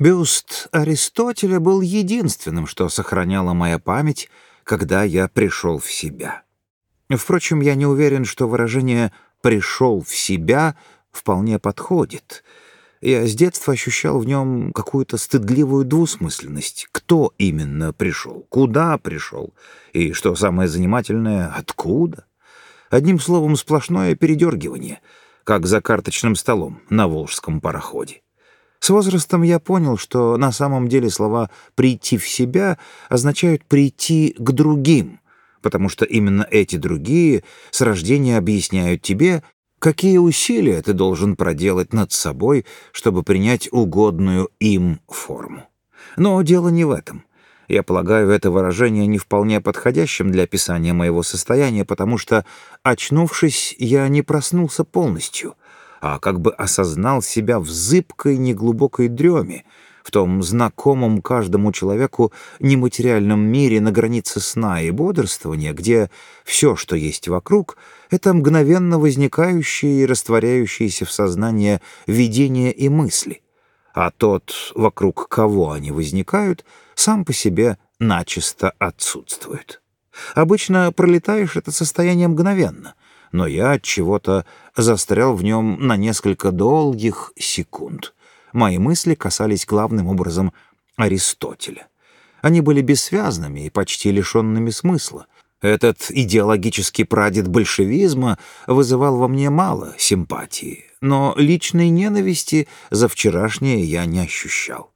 Бюст Аристотеля был единственным, что сохраняла моя память, когда я пришел в себя. Впрочем, я не уверен, что выражение «пришел в себя» вполне подходит. Я с детства ощущал в нем какую-то стыдливую двусмысленность. Кто именно пришел? Куда пришел? И, что самое занимательное, откуда? Одним словом, сплошное передергивание, как за карточным столом на волжском пароходе. С возрастом я понял, что на самом деле слова «прийти в себя» означают «прийти к другим», потому что именно эти другие с рождения объясняют тебе, какие усилия ты должен проделать над собой, чтобы принять угодную им форму. Но дело не в этом. Я полагаю это выражение не вполне подходящим для описания моего состояния, потому что, очнувшись, я не проснулся полностью — а как бы осознал себя в зыбкой неглубокой дреме, в том знакомом каждому человеку нематериальном мире на границе сна и бодрствования, где все, что есть вокруг, это мгновенно возникающие и растворяющиеся в сознании видения и мысли, а тот, вокруг кого они возникают, сам по себе начисто отсутствует. Обычно пролетаешь это состояние мгновенно, но я от чего-то застрял в нем на несколько долгих секунд. Мои мысли касались главным образом Аристотеля. Они были бессвязными и почти лишенными смысла. Этот идеологический прадед большевизма вызывал во мне мало симпатии, но личной ненависти за вчерашнее я не ощущал.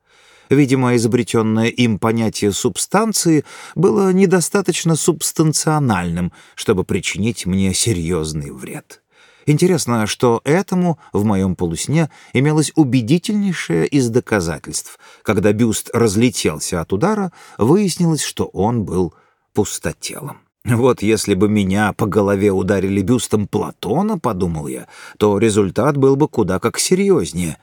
Видимо, изобретенное им понятие субстанции было недостаточно субстанциональным, чтобы причинить мне серьезный вред. Интересно, что этому в моем полусне имелось убедительнейшее из доказательств. Когда бюст разлетелся от удара, выяснилось, что он был пустотелом. Вот если бы меня по голове ударили бюстом Платона, подумал я, то результат был бы куда как серьезнее.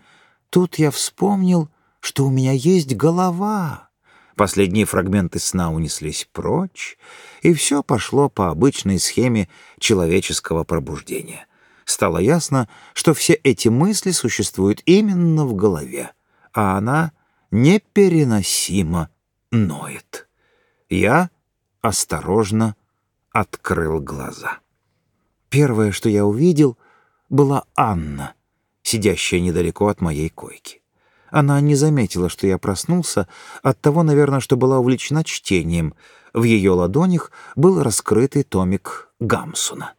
Тут я вспомнил что у меня есть голова. Последние фрагменты сна унеслись прочь, и все пошло по обычной схеме человеческого пробуждения. Стало ясно, что все эти мысли существуют именно в голове, а она непереносимо ноет. Я осторожно открыл глаза. Первое, что я увидел, была Анна, сидящая недалеко от моей койки. Она не заметила, что я проснулся, от того, наверное, что была увлечена чтением. В ее ладонях был раскрытый томик Гамсуна.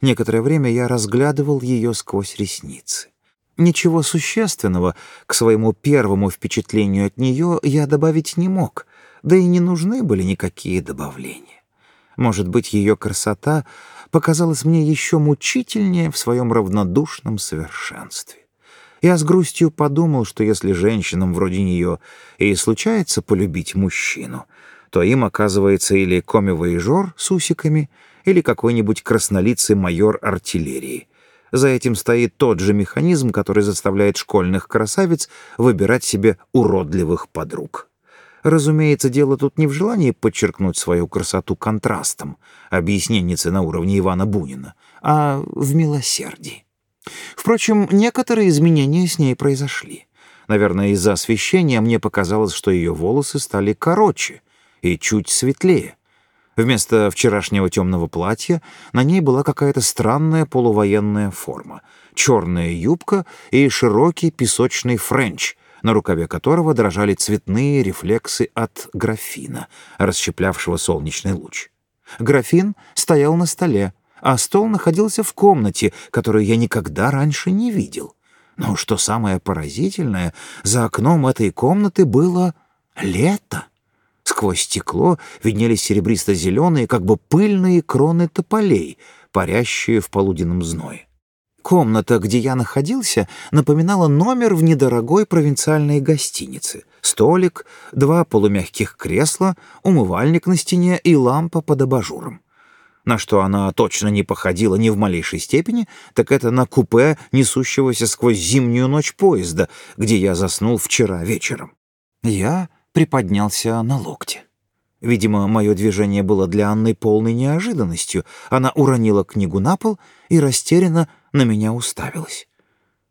Некоторое время я разглядывал ее сквозь ресницы. Ничего существенного к своему первому впечатлению от нее я добавить не мог, да и не нужны были никакие добавления. Может быть, ее красота показалась мне еще мучительнее в своем равнодушном совершенстве. Я с грустью подумал, что если женщинам вроде нее и случается полюбить мужчину, то им оказывается или комивоежор с усиками, или какой-нибудь краснолицый майор артиллерии. За этим стоит тот же механизм, который заставляет школьных красавиц выбирать себе уродливых подруг. Разумеется, дело тут не в желании подчеркнуть свою красоту контрастом, объясненницы на уровне Ивана Бунина, а в милосердии. Впрочем, некоторые изменения с ней произошли. Наверное, из-за освещения мне показалось, что ее волосы стали короче и чуть светлее. Вместо вчерашнего темного платья на ней была какая-то странная полувоенная форма, черная юбка и широкий песочный френч, на рукаве которого дрожали цветные рефлексы от графина, расщеплявшего солнечный луч. Графин стоял на столе, а стол находился в комнате, которую я никогда раньше не видел. Но что самое поразительное, за окном этой комнаты было лето. Сквозь стекло виднелись серебристо-зеленые, как бы пыльные кроны тополей, парящие в полуденном зное. Комната, где я находился, напоминала номер в недорогой провинциальной гостинице. Столик, два полумягких кресла, умывальник на стене и лампа под абажуром. На что она точно не походила ни в малейшей степени, так это на купе, несущегося сквозь зимнюю ночь поезда, где я заснул вчера вечером. Я приподнялся на локте. Видимо, мое движение было для Анны полной неожиданностью. Она уронила книгу на пол и растерянно на меня уставилась.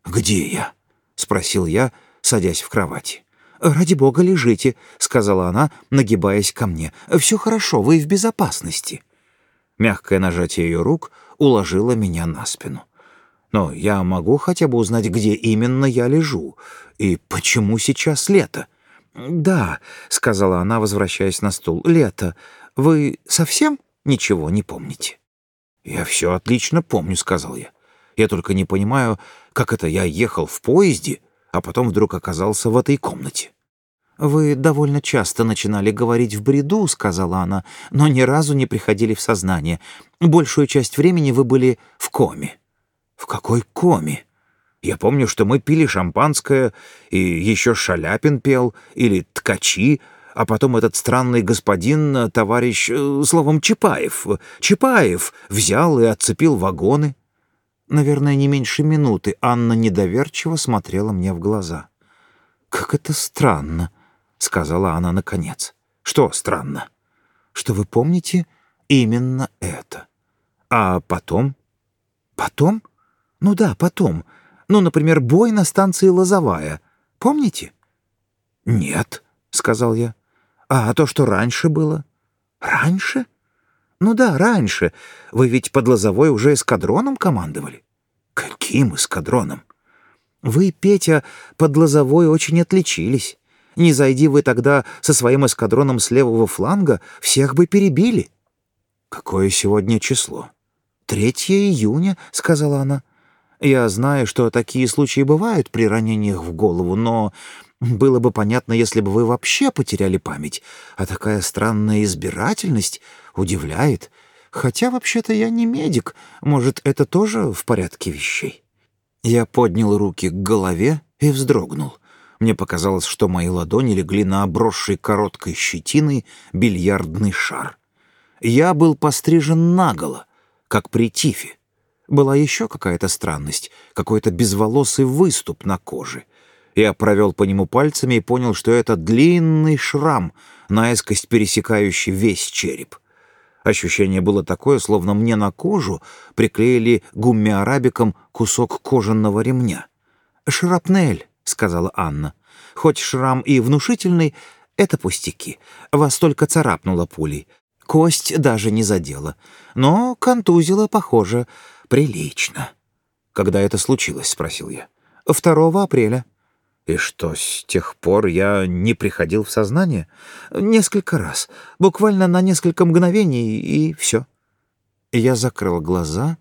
«Где я?» — спросил я, садясь в кровати. «Ради бога, лежите», — сказала она, нагибаясь ко мне. «Все хорошо, вы в безопасности». Мягкое нажатие ее рук уложило меня на спину. «Но я могу хотя бы узнать, где именно я лежу, и почему сейчас лето?» «Да», — сказала она, возвращаясь на стул, — «лето. Вы совсем ничего не помните?» «Я все отлично помню», — сказал я. «Я только не понимаю, как это я ехал в поезде, а потом вдруг оказался в этой комнате». «Вы довольно часто начинали говорить в бреду», — сказала она, «но ни разу не приходили в сознание. Большую часть времени вы были в коме». «В какой коме?» Я помню, что мы пили шампанское, и еще Шаляпин пел, или ткачи, а потом этот странный господин, товарищ, э, словом, Чапаев, Чапаев взял и отцепил вагоны. Наверное, не меньше минуты Анна недоверчиво смотрела мне в глаза. «Как это странно», — сказала она наконец. «Что странно?» «Что вы помните именно это. А потом?» «Потом? Ну да, потом. Ну, например, бой на станции Лозовая. Помните?» «Нет», — сказал я. «А то, что раньше было?» «Раньше?» «Ну да, раньше. Вы ведь под Лозовой уже эскадроном командовали?» «Каким эскадроном?» «Вы, Петя, под Лозовой очень отличились. Не зайди вы тогда со своим эскадроном с левого фланга, всех бы перебили». «Какое сегодня число?» «Третье июня», — сказала она. Я знаю, что такие случаи бывают при ранениях в голову, но было бы понятно, если бы вы вообще потеряли память, а такая странная избирательность удивляет. Хотя, вообще-то, я не медик, может, это тоже в порядке вещей?» Я поднял руки к голове и вздрогнул. Мне показалось, что мои ладони легли на обросший короткой щетиной бильярдный шар. Я был пострижен наголо, как при тифе. Была еще какая-то странность, какой-то безволосый выступ на коже. Я провел по нему пальцами и понял, что это длинный шрам, наискось пересекающий весь череп. Ощущение было такое, словно мне на кожу приклеили гумми-арабиком кусок кожаного ремня. «Шрапнель», — сказала Анна. «Хоть шрам и внушительный, это пустяки. Вас только царапнуло пулей. Кость даже не задела. Но контузила, похоже, прилично. «Когда это случилось?» — спросил я. «2 апреля». «И что, с тех пор я не приходил в сознание?» «Несколько раз. Буквально на несколько мгновений, и все». Я закрыл глаза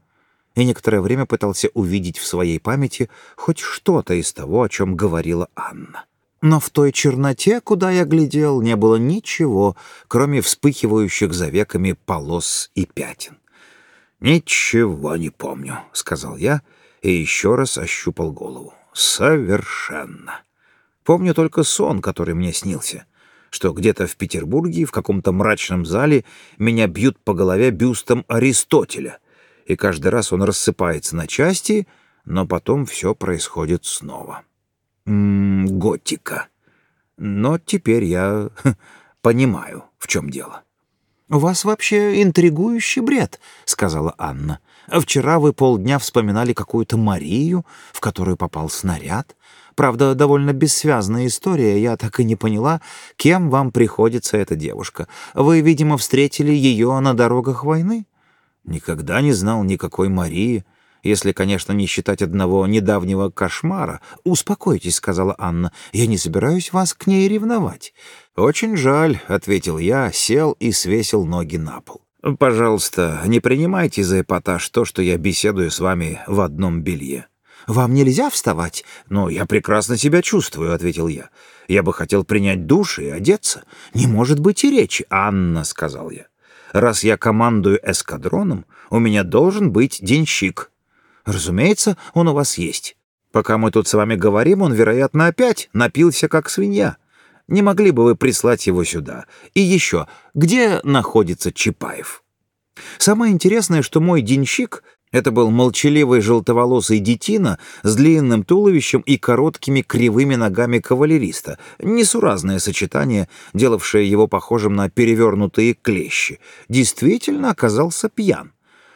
и некоторое время пытался увидеть в своей памяти хоть что-то из того, о чем говорила Анна. Но в той черноте, куда я глядел, не было ничего, кроме вспыхивающих за веками полос и пятен. «Ничего не помню», — сказал я и еще раз ощупал голову. «Совершенно. Помню только сон, который мне снился, что где-то в Петербурге в каком-то мрачном зале меня бьют по голове бюстом Аристотеля, и каждый раз он рассыпается на части, но потом все происходит снова. М -м, готика. Но теперь я понимаю, в чем дело». «У вас вообще интригующий бред», — сказала Анна. «Вчера вы полдня вспоминали какую-то Марию, в которую попал снаряд. Правда, довольно бессвязная история, я так и не поняла, кем вам приходится эта девушка. Вы, видимо, встретили ее на дорогах войны?» «Никогда не знал никакой Марии», если, конечно, не считать одного недавнего кошмара. «Успокойтесь», — сказала Анна, — «я не собираюсь вас к ней ревновать». «Очень жаль», — ответил я, сел и свесил ноги на пол. «Пожалуйста, не принимайте за эпатаж то, что я беседую с вами в одном белье». «Вам нельзя вставать?» «Но я прекрасно себя чувствую», — ответил я. «Я бы хотел принять душ и одеться». «Не может быть и речи, Анна», — сказал я. «Раз я командую эскадроном, у меня должен быть денщик». Разумеется, он у вас есть. Пока мы тут с вами говорим, он, вероятно, опять напился, как свинья. Не могли бы вы прислать его сюда? И еще, где находится Чапаев? Самое интересное, что мой денщик — это был молчаливый желтоволосый детина с длинным туловищем и короткими кривыми ногами кавалериста, несуразное сочетание, делавшее его похожим на перевернутые клещи, действительно оказался пьян.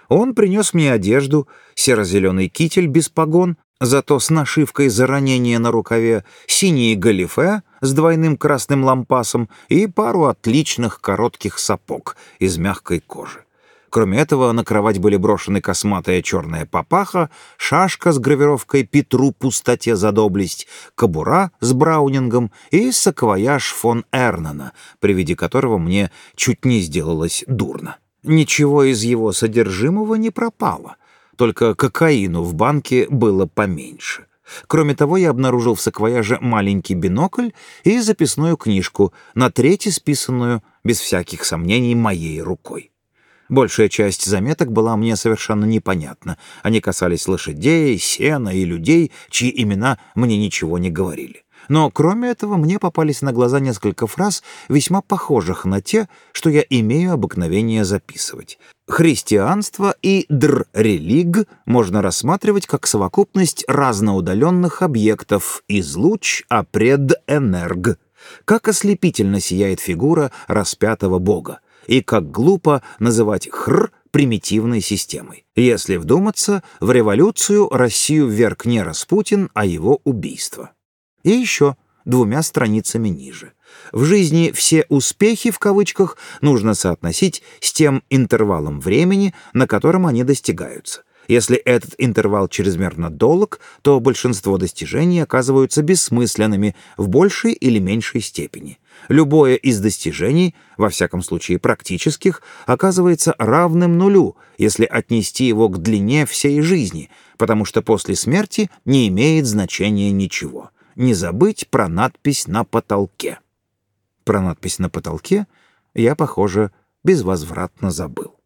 Он принес мне одежду, серо-зеленый китель без погон, зато с нашивкой за ранение на рукаве, синие галифе с двойным красным лампасом и пару отличных коротких сапог из мягкой кожи. Кроме этого, на кровать были брошены косматая черная папаха, шашка с гравировкой «Петру пустоте за доблесть», кобура с браунингом и саквояж фон Эрнана, при виде которого мне чуть не сделалось дурно. Ничего из его содержимого не пропало, только кокаину в банке было поменьше. Кроме того, я обнаружил в саквояже маленький бинокль и записную книжку, на треть списанную, без всяких сомнений, моей рукой. Большая часть заметок была мне совершенно непонятна. Они касались лошадей, сена и людей, чьи имена мне ничего не говорили. Но кроме этого мне попались на глаза несколько фраз, весьма похожих на те, что я имею обыкновение записывать. Христианство и др-религ можно рассматривать как совокупность разноудаленных объектов из луч, а пред энерг. Как ослепительно сияет фигура распятого Бога и как глупо называть «хр» примитивной системой. Если вдуматься, в революцию Россию вверг не Распутин, а его убийство. И еще двумя страницами ниже. В жизни все «успехи» в кавычках нужно соотносить с тем интервалом времени, на котором они достигаются. Если этот интервал чрезмерно долг, то большинство достижений оказываются бессмысленными в большей или меньшей степени. Любое из достижений, во всяком случае практических, оказывается равным нулю, если отнести его к длине всей жизни, потому что после смерти не имеет значения ничего. Не забыть про надпись на потолке. Про надпись на потолке я, похоже, безвозвратно забыл.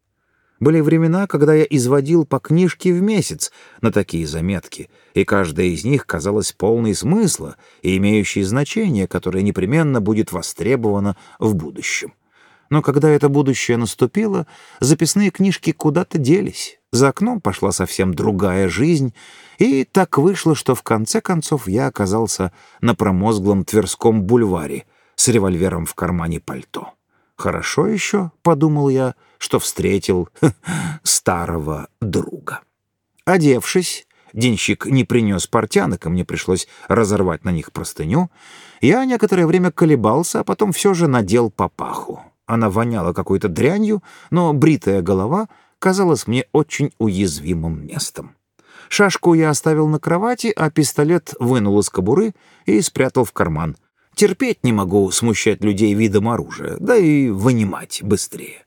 Были времена, когда я изводил по книжке в месяц на такие заметки, и каждая из них казалась полной смысла и имеющей значение, которое непременно будет востребовано в будущем. Но когда это будущее наступило, записные книжки куда-то делись. За окном пошла совсем другая жизнь, и так вышло, что в конце концов я оказался на промозглом Тверском бульваре с револьвером в кармане пальто. Хорошо еще, — подумал я, — что встретил старого друга. Одевшись, денщик не принес портянок, и мне пришлось разорвать на них простыню, я некоторое время колебался, а потом все же надел папаху. Она воняла какой-то дрянью, но бритая голова казалась мне очень уязвимым местом. Шашку я оставил на кровати, а пистолет вынул из кобуры и спрятал в карман — Терпеть не могу смущать людей видом оружия, да и вынимать быстрее.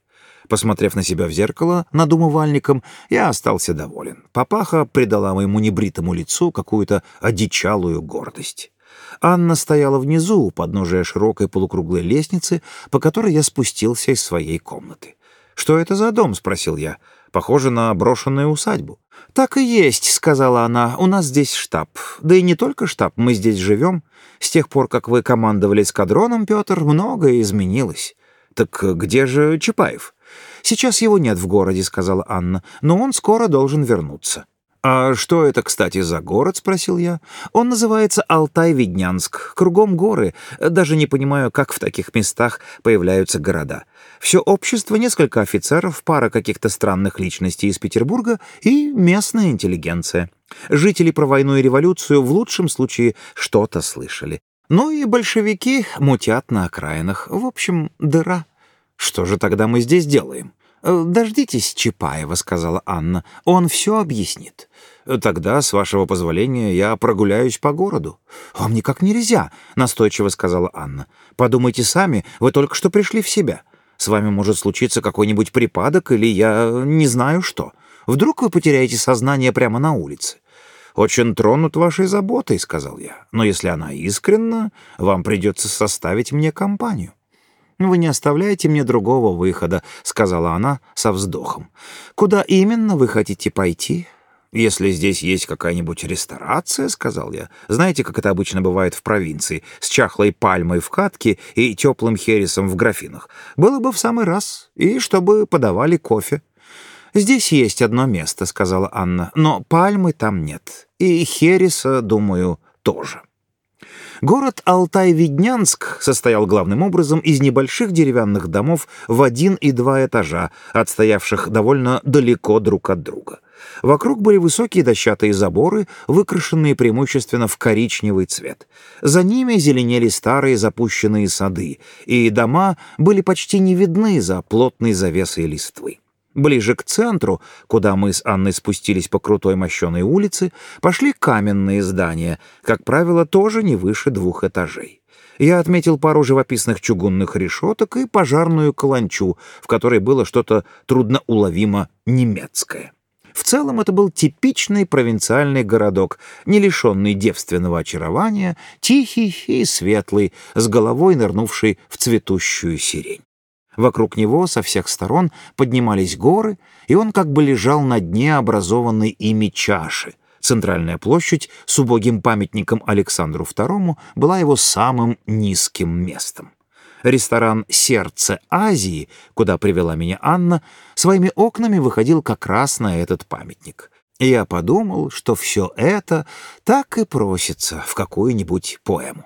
Посмотрев на себя в зеркало над умывальником, я остался доволен. Папаха придала моему небритому лицу какую-то одичалую гордость. Анна стояла внизу, у подножия широкой полукруглой лестницы, по которой я спустился из своей комнаты. «Что это за дом?» — спросил я. «Похоже на брошенную усадьбу». «Так и есть», — сказала она. «У нас здесь штаб. Да и не только штаб, мы здесь живем. С тех пор, как вы командовали эскадроном, Петр, многое изменилось. Так где же Чапаев? Сейчас его нет в городе, сказала Анна, но он скоро должен вернуться. «А что это, кстати, за город?» — спросил я. «Он называется Алтай-Виднянск. Кругом горы. Даже не понимаю, как в таких местах появляются города. Все общество, несколько офицеров, пара каких-то странных личностей из Петербурга и местная интеллигенция. Жители про войну и революцию в лучшем случае что-то слышали. Ну и большевики мутят на окраинах. В общем, дыра. Что же тогда мы здесь делаем? Э, «Дождитесь Чапаева», — сказала Анна. «Он все объяснит». «Тогда, с вашего позволения, я прогуляюсь по городу». «Вам никак нельзя», — настойчиво сказала Анна. «Подумайте сами, вы только что пришли в себя. С вами может случиться какой-нибудь припадок или я не знаю что. Вдруг вы потеряете сознание прямо на улице. «Очень тронут вашей заботой», — сказал я. «Но если она искренна, вам придется составить мне компанию». «Вы не оставляете мне другого выхода», — сказала она со вздохом. «Куда именно вы хотите пойти?» «Если здесь есть какая-нибудь ресторация», — сказал я, «знаете, как это обычно бывает в провинции, с чахлой пальмой в катке и теплым хересом в графинах, было бы в самый раз, и чтобы подавали кофе». «Здесь есть одно место», — сказала Анна, «но пальмы там нет. И Хереса, думаю, тоже». Город Алтай-Виднянск состоял главным образом из небольших деревянных домов в один и два этажа, отстоявших довольно далеко друг от друга. Вокруг были высокие дощатые заборы, выкрашенные преимущественно в коричневый цвет. За ними зеленели старые запущенные сады, и дома были почти не видны за плотной завесой листвы. Ближе к центру, куда мы с Анной спустились по крутой мощеной улице, пошли каменные здания, как правило, тоже не выше двух этажей. Я отметил пару живописных чугунных решеток и пожарную каланчу, в которой было что-то трудноуловимо немецкое. В целом это был типичный провинциальный городок, не лишенный девственного очарования, тихий и светлый, с головой нырнувший в цветущую сирень. Вокруг него со всех сторон поднимались горы, и он как бы лежал на дне образованной ими чаши. Центральная площадь с убогим памятником Александру II была его самым низким местом. Ресторан «Сердце Азии», куда привела меня Анна, своими окнами выходил как раз на этот памятник. Я подумал, что все это так и просится в какую-нибудь поэму.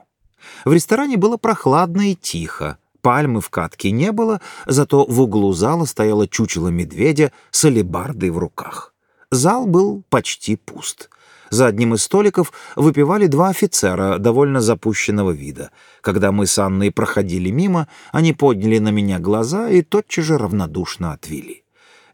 В ресторане было прохладно и тихо. Пальмы в катке не было, зато в углу зала стояло чучело медведя с алебардой в руках. Зал был почти пуст. За одним из столиков выпивали два офицера довольно запущенного вида. Когда мы с Анной проходили мимо, они подняли на меня глаза и тотчас же равнодушно отвели.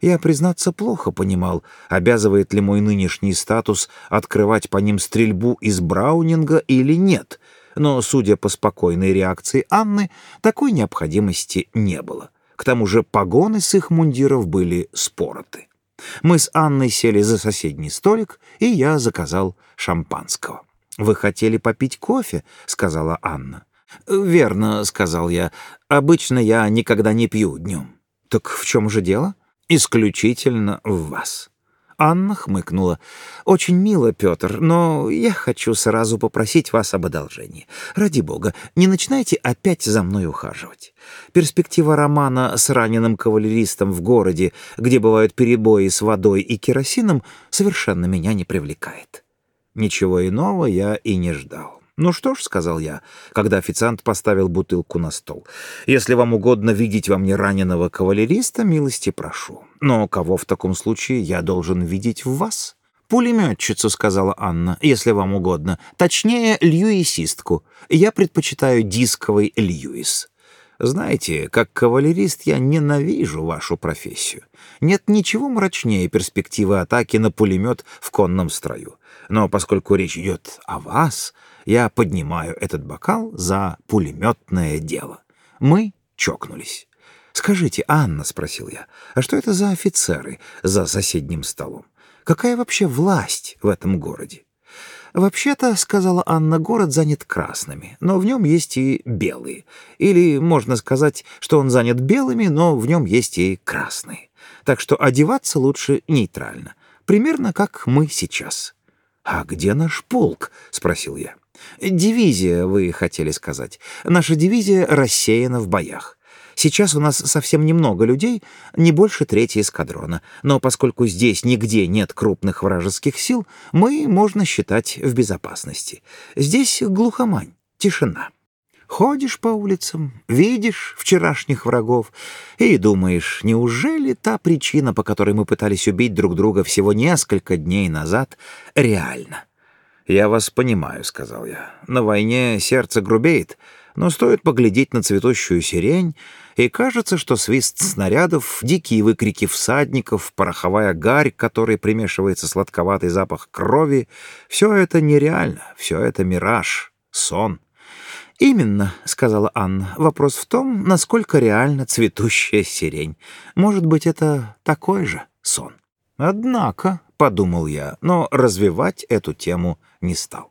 Я, признаться, плохо понимал, обязывает ли мой нынешний статус открывать по ним стрельбу из Браунинга или нет, но, судя по спокойной реакции Анны, такой необходимости не было. К тому же погоны с их мундиров были спороты. Мы с Анной сели за соседний столик, и я заказал шампанского. «Вы хотели попить кофе?» — сказала Анна. «Верно», — сказал я. «Обычно я никогда не пью днем». «Так в чем же дело?» «Исключительно в вас». Анна хмыкнула. «Очень мило, Петр, но я хочу сразу попросить вас об одолжении. Ради бога, не начинайте опять за мной ухаживать. Перспектива романа с раненым кавалеристом в городе, где бывают перебои с водой и керосином, совершенно меня не привлекает». Ничего иного я и не ждал. «Ну что ж», — сказал я, когда официант поставил бутылку на стол, «если вам угодно видеть во мне раненого кавалериста, милости прошу. Но кого в таком случае я должен видеть в вас?» «Пулеметчицу», — сказала Анна, — «если вам угодно. Точнее, льюисистку. Я предпочитаю дисковый льюис». Знаете, как кавалерист я ненавижу вашу профессию. Нет ничего мрачнее перспективы атаки на пулемет в конном строю. Но поскольку речь идет о вас, я поднимаю этот бокал за пулеметное дело. Мы чокнулись. «Скажите, Анна, — спросил я, — а что это за офицеры за соседним столом? Какая вообще власть в этом городе?» «Вообще-то, — сказала Анна, — город занят красными, но в нем есть и белые. Или можно сказать, что он занят белыми, но в нем есть и красные. Так что одеваться лучше нейтрально, примерно как мы сейчас». «А где наш полк?» — спросил я. «Дивизия, вы хотели сказать. Наша дивизия рассеяна в боях. Сейчас у нас совсем немного людей, не больше трети эскадрона, но поскольку здесь нигде нет крупных вражеских сил, мы, можно считать, в безопасности. Здесь глухомань, тишина. Ходишь по улицам, видишь вчерашних врагов и думаешь, неужели та причина, по которой мы пытались убить друг друга всего несколько дней назад, реальна? «Я вас понимаю», — сказал я. «На войне сердце грубеет, но стоит поглядеть на цветущую сирень, и кажется, что свист снарядов, дикие выкрики всадников, пороховая гарь, которой примешивается сладковатый запах крови — все это нереально, все это мираж, сон». «Именно», — сказала Анна. «Вопрос в том, насколько реально цветущая сирень. Может быть, это такой же сон». «Однако», — подумал я, но развивать эту тему не стал.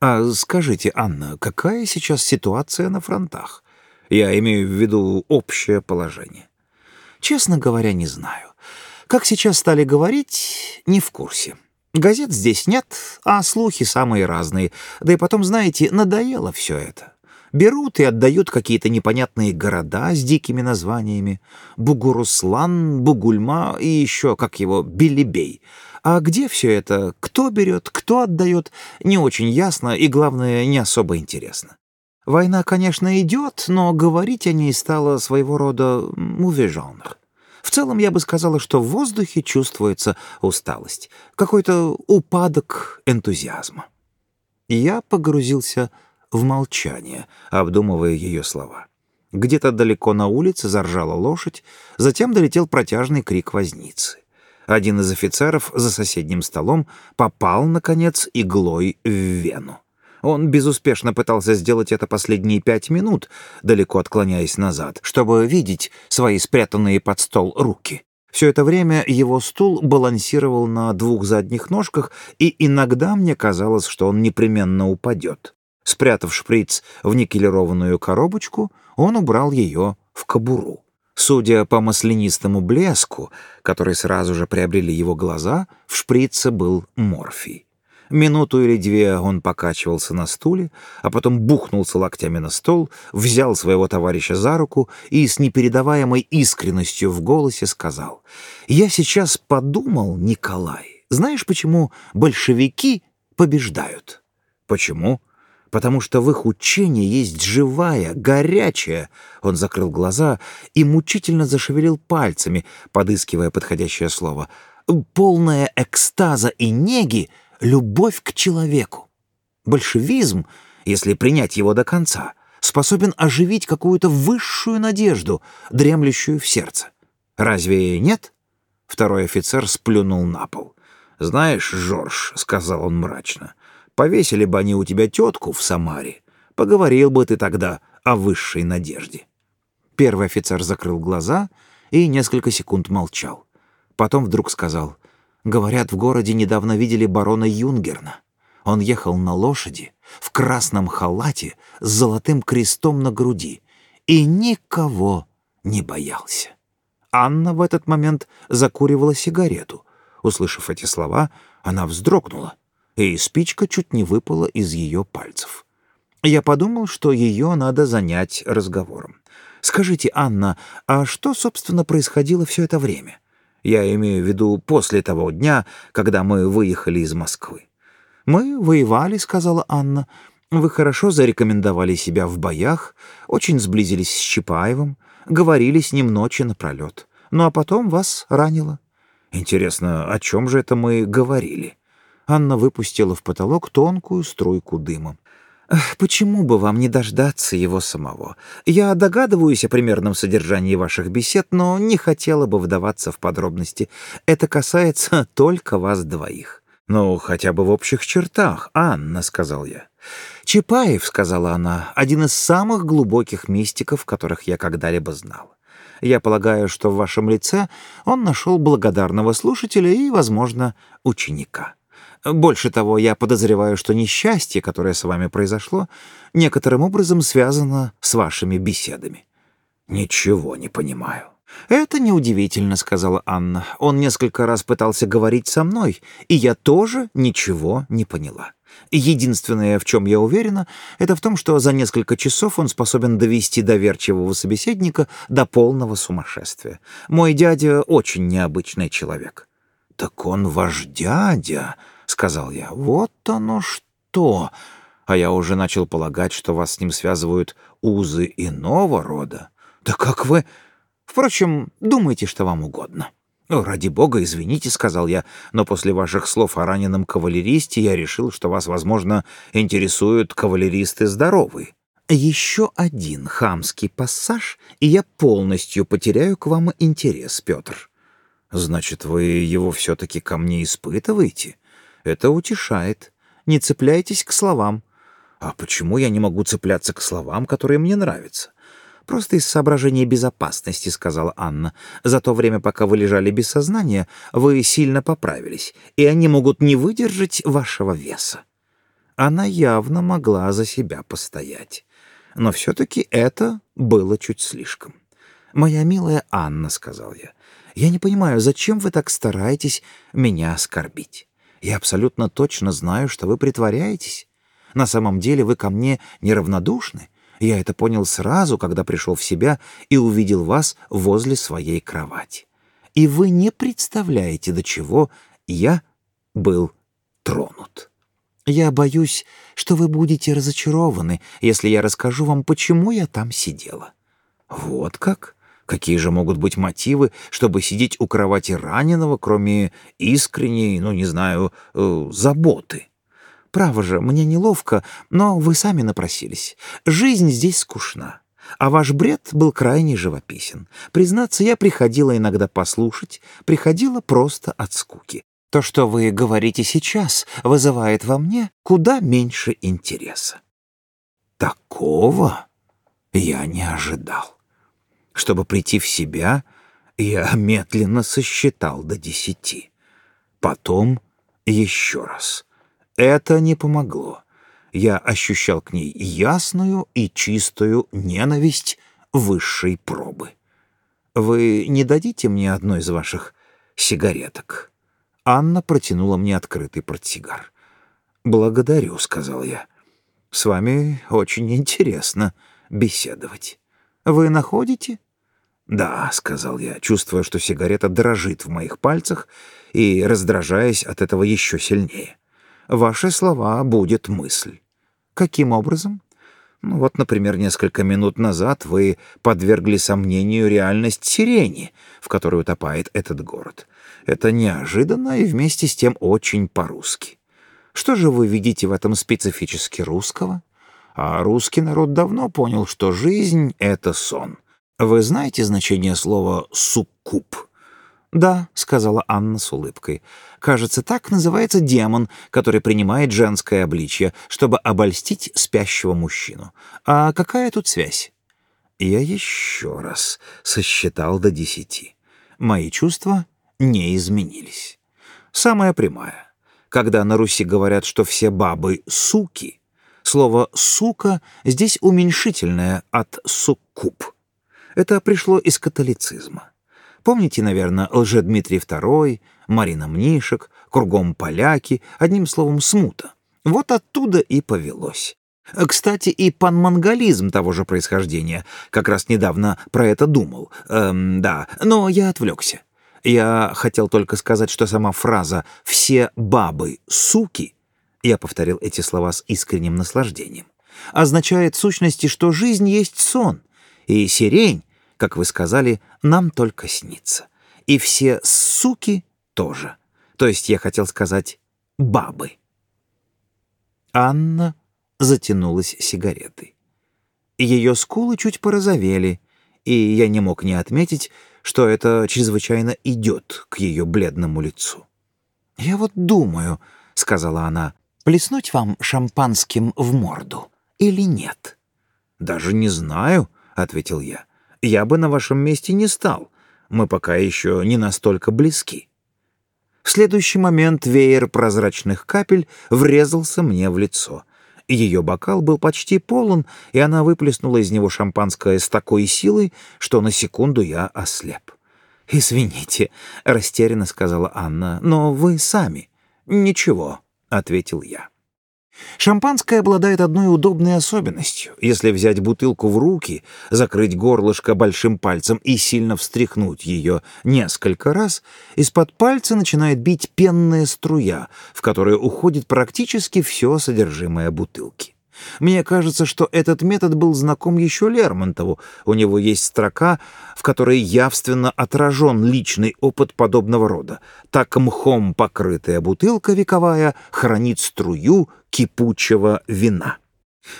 «А скажите, Анна, какая сейчас ситуация на фронтах? Я имею в виду общее положение». «Честно говоря, не знаю. Как сейчас стали говорить, не в курсе. Газет здесь нет, а слухи самые разные. Да и потом, знаете, надоело все это. Берут и отдают какие-то непонятные города с дикими названиями. Бугуруслан, Бугульма и еще, как его, Белебей. А где все это, кто берет, кто отдает, не очень ясно и, главное, не особо интересно. Война, конечно, идет, но говорить о ней стало своего рода увежанр. В целом я бы сказала, что в воздухе чувствуется усталость, какой-то упадок энтузиазма. Я погрузился в молчание, обдумывая ее слова. Где-то далеко на улице заржала лошадь, затем долетел протяжный крик возницы. Один из офицеров за соседним столом попал, наконец, иглой в вену. Он безуспешно пытался сделать это последние пять минут, далеко отклоняясь назад, чтобы видеть свои спрятанные под стол руки. Все это время его стул балансировал на двух задних ножках, и иногда мне казалось, что он непременно упадет. Спрятав шприц в никелированную коробочку, он убрал ее в кобуру. Судя по маслянистому блеску, который сразу же приобрели его глаза, в шприце был морфий. Минуту или две он покачивался на стуле, а потом бухнулся локтями на стол, взял своего товарища за руку и с непередаваемой искренностью в голосе сказал, «Я сейчас подумал, Николай, знаешь, почему большевики побеждают?» «Почему?» Потому что в их учении есть живая, горячая. Он закрыл глаза и мучительно зашевелил пальцами, подыскивая подходящее слово. Полная экстаза и неги — любовь к человеку. Большевизм, если принять его до конца, способен оживить какую-то высшую надежду, дремлющую в сердце. Разве нет? Второй офицер сплюнул на пол. «Знаешь, Жорж», — сказал он мрачно, — «повесили бы они у тебя тетку в Самаре. Поговорил бы ты тогда о высшей надежде». Первый офицер закрыл глаза и несколько секунд молчал. Потом вдруг сказал — Говорят, в городе недавно видели барона Юнгерна. Он ехал на лошади, в красном халате, с золотым крестом на груди, и никого не боялся. Анна в этот момент закуривала сигарету. Услышав эти слова, она вздрогнула, и спичка чуть не выпала из ее пальцев. Я подумал, что ее надо занять разговором. «Скажите, Анна, а что, собственно, происходило все это время?» Я имею в виду после того дня, когда мы выехали из Москвы. «Мы воевали», — сказала Анна. «Вы хорошо зарекомендовали себя в боях, очень сблизились с Чапаевым, говорили с ним ночи напролет. Ну а потом вас ранило». «Интересно, о чем же это мы говорили?» Анна выпустила в потолок тонкую струйку дыма. Почему бы вам не дождаться его самого? Я догадываюсь о примерном содержании ваших бесед, но не хотела бы вдаваться в подробности. Это касается только вас двоих. «Ну, хотя бы в общих чертах, Анна», — сказал я. «Чапаев», — сказала она, — «один из самых глубоких мистиков, которых я когда-либо знал. Я полагаю, что в вашем лице он нашел благодарного слушателя и, возможно, ученика». Больше того, я подозреваю, что несчастье, которое с вами произошло, некоторым образом связано с вашими беседами». «Ничего не понимаю». «Это неудивительно», — сказала Анна. «Он несколько раз пытался говорить со мной, и я тоже ничего не поняла. Единственное, в чем я уверена, это в том, что за несколько часов он способен довести доверчивого собеседника до полного сумасшествия. Мой дядя очень необычный человек». «Так он ваш дядя», — сказал я. «Вот оно что!» А я уже начал полагать, что вас с ним связывают узы иного рода. «Да как вы...» «Впрочем, думайте, что вам угодно». «Ради бога, извините», — сказал я, «но после ваших слов о раненом кавалеристе я решил, что вас, возможно, интересуют кавалеристы здоровые». «Еще один хамский пассаж, и я полностью потеряю к вам интерес, Петр». «Значит, вы его все-таки ко мне испытываете?» Это утешает. Не цепляйтесь к словам. А почему я не могу цепляться к словам, которые мне нравятся? Просто из соображения безопасности, сказала Анна. За то время, пока вы лежали без сознания, вы сильно поправились, и они могут не выдержать вашего веса. Она явно могла за себя постоять. Но все-таки это было чуть слишком. «Моя милая Анна», — сказал я, — «я не понимаю, зачем вы так стараетесь меня оскорбить? Я абсолютно точно знаю, что вы притворяетесь. На самом деле вы ко мне неравнодушны. Я это понял сразу, когда пришел в себя и увидел вас возле своей кровати. И вы не представляете, до чего я был тронут. Я боюсь, что вы будете разочарованы, если я расскажу вам, почему я там сидела. Вот как? Какие же могут быть мотивы, чтобы сидеть у кровати раненого, кроме искренней, ну, не знаю, э, заботы? Право же, мне неловко, но вы сами напросились. Жизнь здесь скучна. А ваш бред был крайне живописен. Признаться, я приходила иногда послушать, приходила просто от скуки. То, что вы говорите сейчас, вызывает во мне куда меньше интереса. Такого я не ожидал. Чтобы прийти в себя, я медленно сосчитал до десяти. Потом еще раз. Это не помогло. Я ощущал к ней ясную и чистую ненависть высшей пробы. «Вы не дадите мне одной из ваших сигареток?» Анна протянула мне открытый портсигар. «Благодарю», — сказал я. «С вами очень интересно беседовать. Вы находите?» «Да», — сказал я, чувствуя, что сигарета дрожит в моих пальцах и раздражаясь от этого еще сильнее. «Ваши слова будет мысль». «Каким образом?» Ну вот, например, несколько минут назад вы подвергли сомнению реальность сирени, в которой утопает этот город. Это неожиданно и вместе с тем очень по-русски. Что же вы видите в этом специфически русского? А русский народ давно понял, что жизнь — это сон. Вы знаете значение слова «суккуб»? «Да», — сказала Анна с улыбкой. «Кажется, так называется демон, который принимает женское обличье, чтобы обольстить спящего мужчину. А какая тут связь?» Я еще раз сосчитал до десяти. Мои чувства не изменились. Самая прямая. Когда на Руси говорят, что все бабы — суки, слово «сука» здесь уменьшительное от «суккуб». Это пришло из католицизма. Помните, наверное, Лжедмитрий II, Марина Мнишек, кругом поляки, одним словом, смута. Вот оттуда и повелось. Кстати, и панмонголизм того же происхождения. Как раз недавно про это думал. Эм, да, но я отвлекся. Я хотел только сказать, что сама фраза «все бабы — суки» я повторил эти слова с искренним наслаждением, означает в сущности, что жизнь есть сон, и сирень, как вы сказали, нам только снится. И все суки тоже. То есть я хотел сказать «бабы». Анна затянулась сигаретой. Ее скулы чуть порозовели, и я не мог не отметить, что это чрезвычайно идет к ее бледному лицу. «Я вот думаю», — сказала она, — «плеснуть вам шампанским в морду или нет?» «Даже не знаю», — ответил я. «Я бы на вашем месте не стал. Мы пока еще не настолько близки». В следующий момент веер прозрачных капель врезался мне в лицо. Ее бокал был почти полон, и она выплеснула из него шампанское с такой силой, что на секунду я ослеп. «Извините», — растерянно сказала Анна, — «но вы сами». «Ничего», — ответил я. Шампанское обладает одной удобной особенностью. Если взять бутылку в руки, закрыть горлышко большим пальцем и сильно встряхнуть ее несколько раз, из-под пальца начинает бить пенная струя, в которую уходит практически все содержимое бутылки. Мне кажется, что этот метод был знаком еще Лермонтову. У него есть строка, в которой явственно отражен личный опыт подобного рода. «Так мхом покрытая бутылка вековая хранит струю кипучего вина».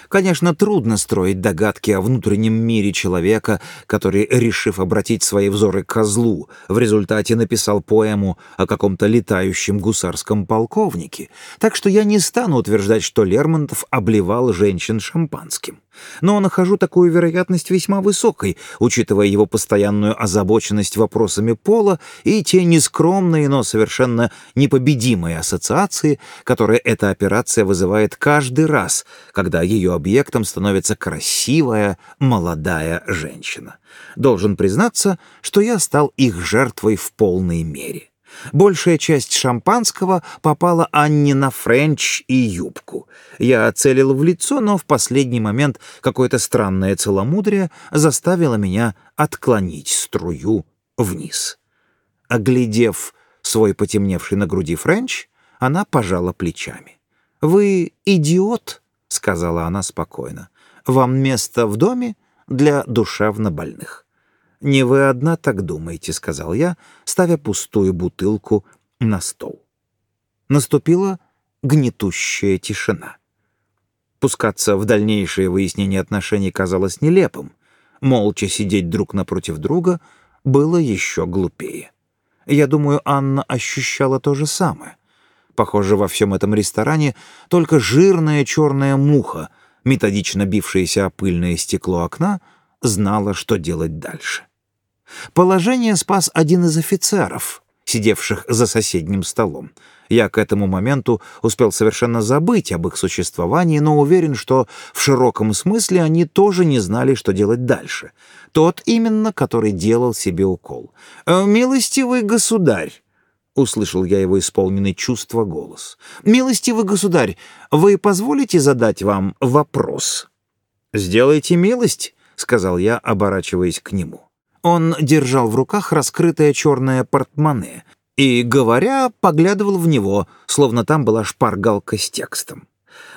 Конечно, трудно строить догадки о внутреннем мире человека, который, решив обратить свои взоры к козлу, в результате написал поэму о каком-то летающем гусарском полковнике, так что я не стану утверждать, что Лермонтов обливал женщин шампанским но нахожу такую вероятность весьма высокой, учитывая его постоянную озабоченность вопросами пола и те нескромные, но совершенно непобедимые ассоциации, которые эта операция вызывает каждый раз, когда ее объектом становится красивая молодая женщина. Должен признаться, что я стал их жертвой в полной мере. Большая часть шампанского попала Анне на френч и юбку. Я целил в лицо, но в последний момент какое-то странное целомудрие заставило меня отклонить струю вниз. Оглядев свой потемневший на груди френч, она пожала плечами. «Вы идиот», — сказала она спокойно. «Вам место в доме для душевнобольных». «Не вы одна так думаете», — сказал я, ставя пустую бутылку на стол. Наступила гнетущая тишина. Пускаться в дальнейшее выяснение отношений казалось нелепым. Молча сидеть друг напротив друга было еще глупее. Я думаю, Анна ощущала то же самое. Похоже, во всем этом ресторане только жирная черная муха, методично бившаяся о пыльное стекло окна, знала, что делать дальше. Положение спас один из офицеров, сидевших за соседним столом. Я к этому моменту успел совершенно забыть об их существовании, но уверен, что в широком смысле они тоже не знали, что делать дальше. Тот именно, который делал себе укол. «Э, «Милостивый государь», — услышал я его исполненный чувства голос. «Милостивый государь, вы позволите задать вам вопрос?» «Сделайте милость», — сказал я, оборачиваясь к нему. Он держал в руках раскрытое черное портмоне и, говоря, поглядывал в него, словно там была шпаргалка с текстом.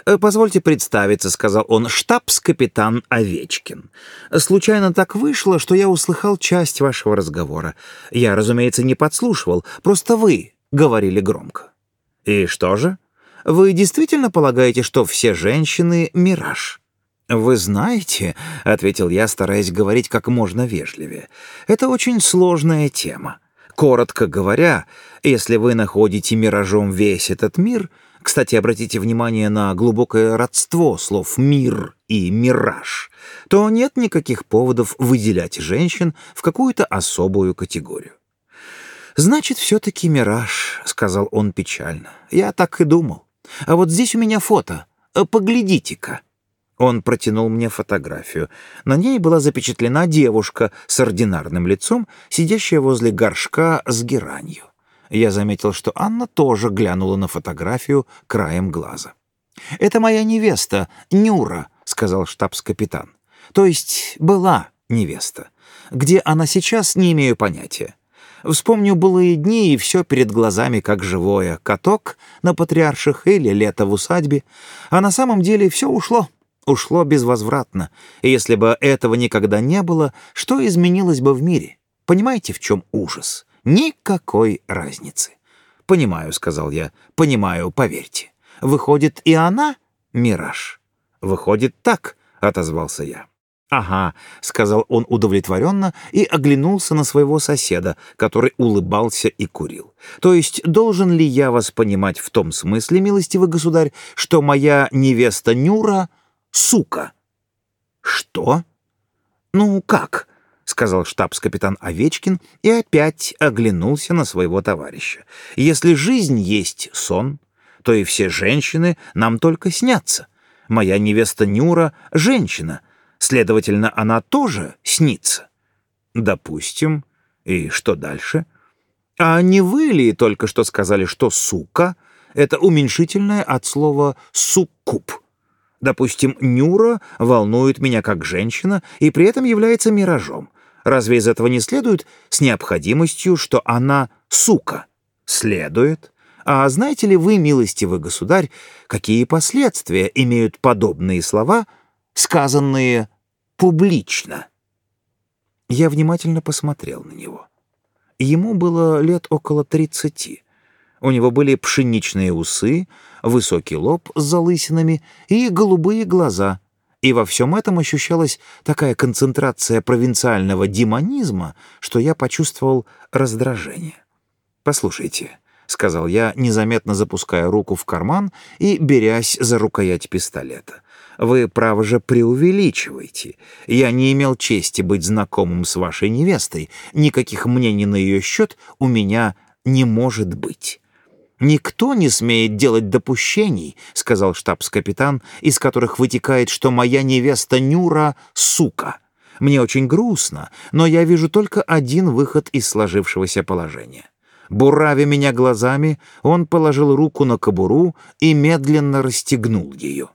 «Э, «Позвольте представиться», — сказал он, — «штабс-капитан Овечкин. Случайно так вышло, что я услыхал часть вашего разговора. Я, разумеется, не подслушивал, просто вы говорили громко». «И что же? Вы действительно полагаете, что все женщины — мираж?» «Вы знаете», — ответил я, стараясь говорить как можно вежливее, — «это очень сложная тема. Коротко говоря, если вы находите миражом весь этот мир, кстати, обратите внимание на глубокое родство слов «мир» и «мираж», то нет никаких поводов выделять женщин в какую-то особую категорию. «Значит, все-таки мираж», — сказал он печально. «Я так и думал. А вот здесь у меня фото. Поглядите-ка». Он протянул мне фотографию. На ней была запечатлена девушка с ординарным лицом, сидящая возле горшка с геранью. Я заметил, что Анна тоже глянула на фотографию краем глаза. «Это моя невеста, Нюра», — сказал штабс-капитан. «То есть была невеста. Где она сейчас, не имею понятия. Вспомню былые дни, и все перед глазами как живое. Каток на Патриарших или лето в усадьбе. А на самом деле все ушло ушло безвозвратно, и если бы этого никогда не было, что изменилось бы в мире? Понимаете, в чем ужас? Никакой разницы. «Понимаю», — сказал я, — «понимаю, поверьте. Выходит, и она — мираж». «Выходит, так», — отозвался я. «Ага», — сказал он удовлетворенно и оглянулся на своего соседа, который улыбался и курил. «То есть должен ли я вас понимать в том смысле, милостивый государь, что моя невеста Нюра — сука». «Что?» «Ну, как?» — сказал штабс-капитан Овечкин и опять оглянулся на своего товарища. «Если жизнь есть сон, то и все женщины нам только снятся. Моя невеста Нюра — женщина, следовательно, она тоже снится». «Допустим. И что дальше?» «А не вы ли только что сказали, что «сука» — это уменьшительное от слова «суккуб»?» Допустим, Нюра волнует меня как женщина и при этом является миражом. Разве из этого не следует с необходимостью, что она сука? Следует. А знаете ли вы, милостивый государь, какие последствия имеют подобные слова, сказанные публично? Я внимательно посмотрел на него. Ему было лет около тридцати. У него были пшеничные усы, высокий лоб с залысинами и голубые глаза. И во всем этом ощущалась такая концентрация провинциального демонизма, что я почувствовал раздражение. «Послушайте», — сказал я, незаметно запуская руку в карман и берясь за рукоять пистолета. «Вы, право же, преувеличиваете. Я не имел чести быть знакомым с вашей невестой. Никаких мнений на ее счет у меня не может быть». «Никто не смеет делать допущений», — сказал штабс-капитан, «из которых вытекает, что моя невеста Нюра — сука. Мне очень грустно, но я вижу только один выход из сложившегося положения». Буравя меня глазами, он положил руку на кобуру и медленно расстегнул ее.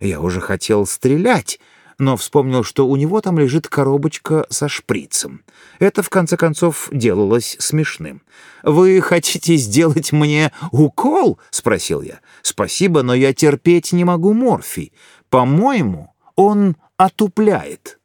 Я уже хотел стрелять, но вспомнил, что у него там лежит коробочка со шприцем. Это, в конце концов, делалось смешным. «Вы хотите сделать мне укол?» — спросил я. «Спасибо, но я терпеть не могу морфий. По-моему, он отупляет».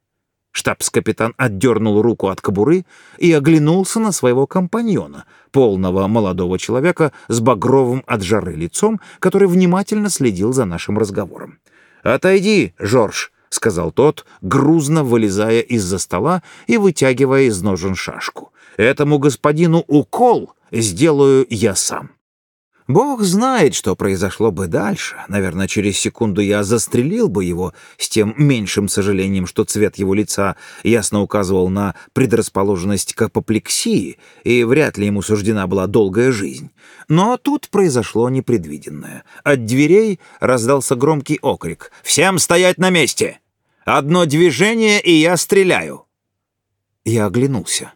Штабс-капитан отдернул руку от кобуры и оглянулся на своего компаньона, полного молодого человека с багровым от жары лицом, который внимательно следил за нашим разговором. «Отойди, Жорж», — сказал тот, грузно вылезая из-за стола и вытягивая из ножен шашку. «Этому господину укол сделаю я сам». Бог знает, что произошло бы дальше. Наверное, через секунду я застрелил бы его с тем меньшим сожалением, что цвет его лица ясно указывал на предрасположенность к апоплексии, и вряд ли ему суждена была долгая жизнь. Но тут произошло непредвиденное. От дверей раздался громкий окрик. «Всем стоять на месте! Одно движение, и я стреляю!» Я оглянулся.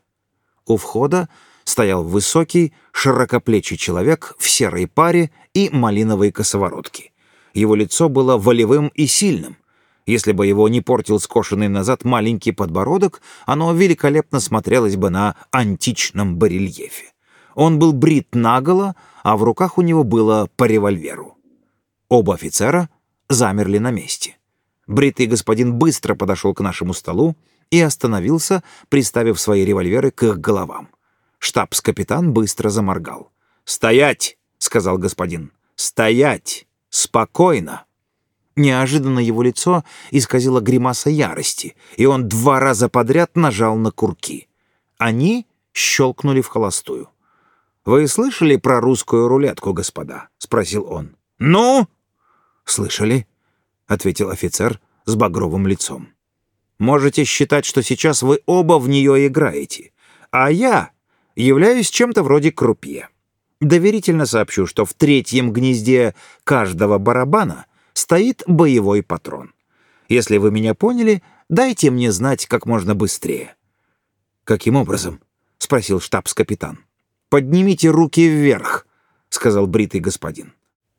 У входа стоял высокий, широкоплечий человек в серой паре и малиновой косоворотке. Его лицо было волевым и сильным. Если бы его не портил скошенный назад маленький подбородок, оно великолепно смотрелось бы на античном барельефе. Он был брит наголо, а в руках у него было по револьверу. Оба офицера замерли на месте. Бритый господин быстро подошел к нашему столу и остановился, приставив свои револьверы к их головам. Штабс-капитан быстро заморгал. «Стоять!» — сказал господин. «Стоять! Спокойно!» Неожиданно его лицо исказило гримаса ярости, и он два раза подряд нажал на курки. Они щелкнули в холостую. «Вы слышали про русскую рулетку, господа?» — спросил он. «Ну?» «Слышали?» — ответил офицер с багровым лицом. «Можете считать, что сейчас вы оба в нее играете, а я являюсь чем-то вроде крупье. Доверительно сообщу, что в третьем гнезде каждого барабана стоит боевой патрон. Если вы меня поняли, дайте мне знать как можно быстрее». «Каким образом?» — спросил штабс-капитан. «Поднимите руки вверх», — сказал бритый господин.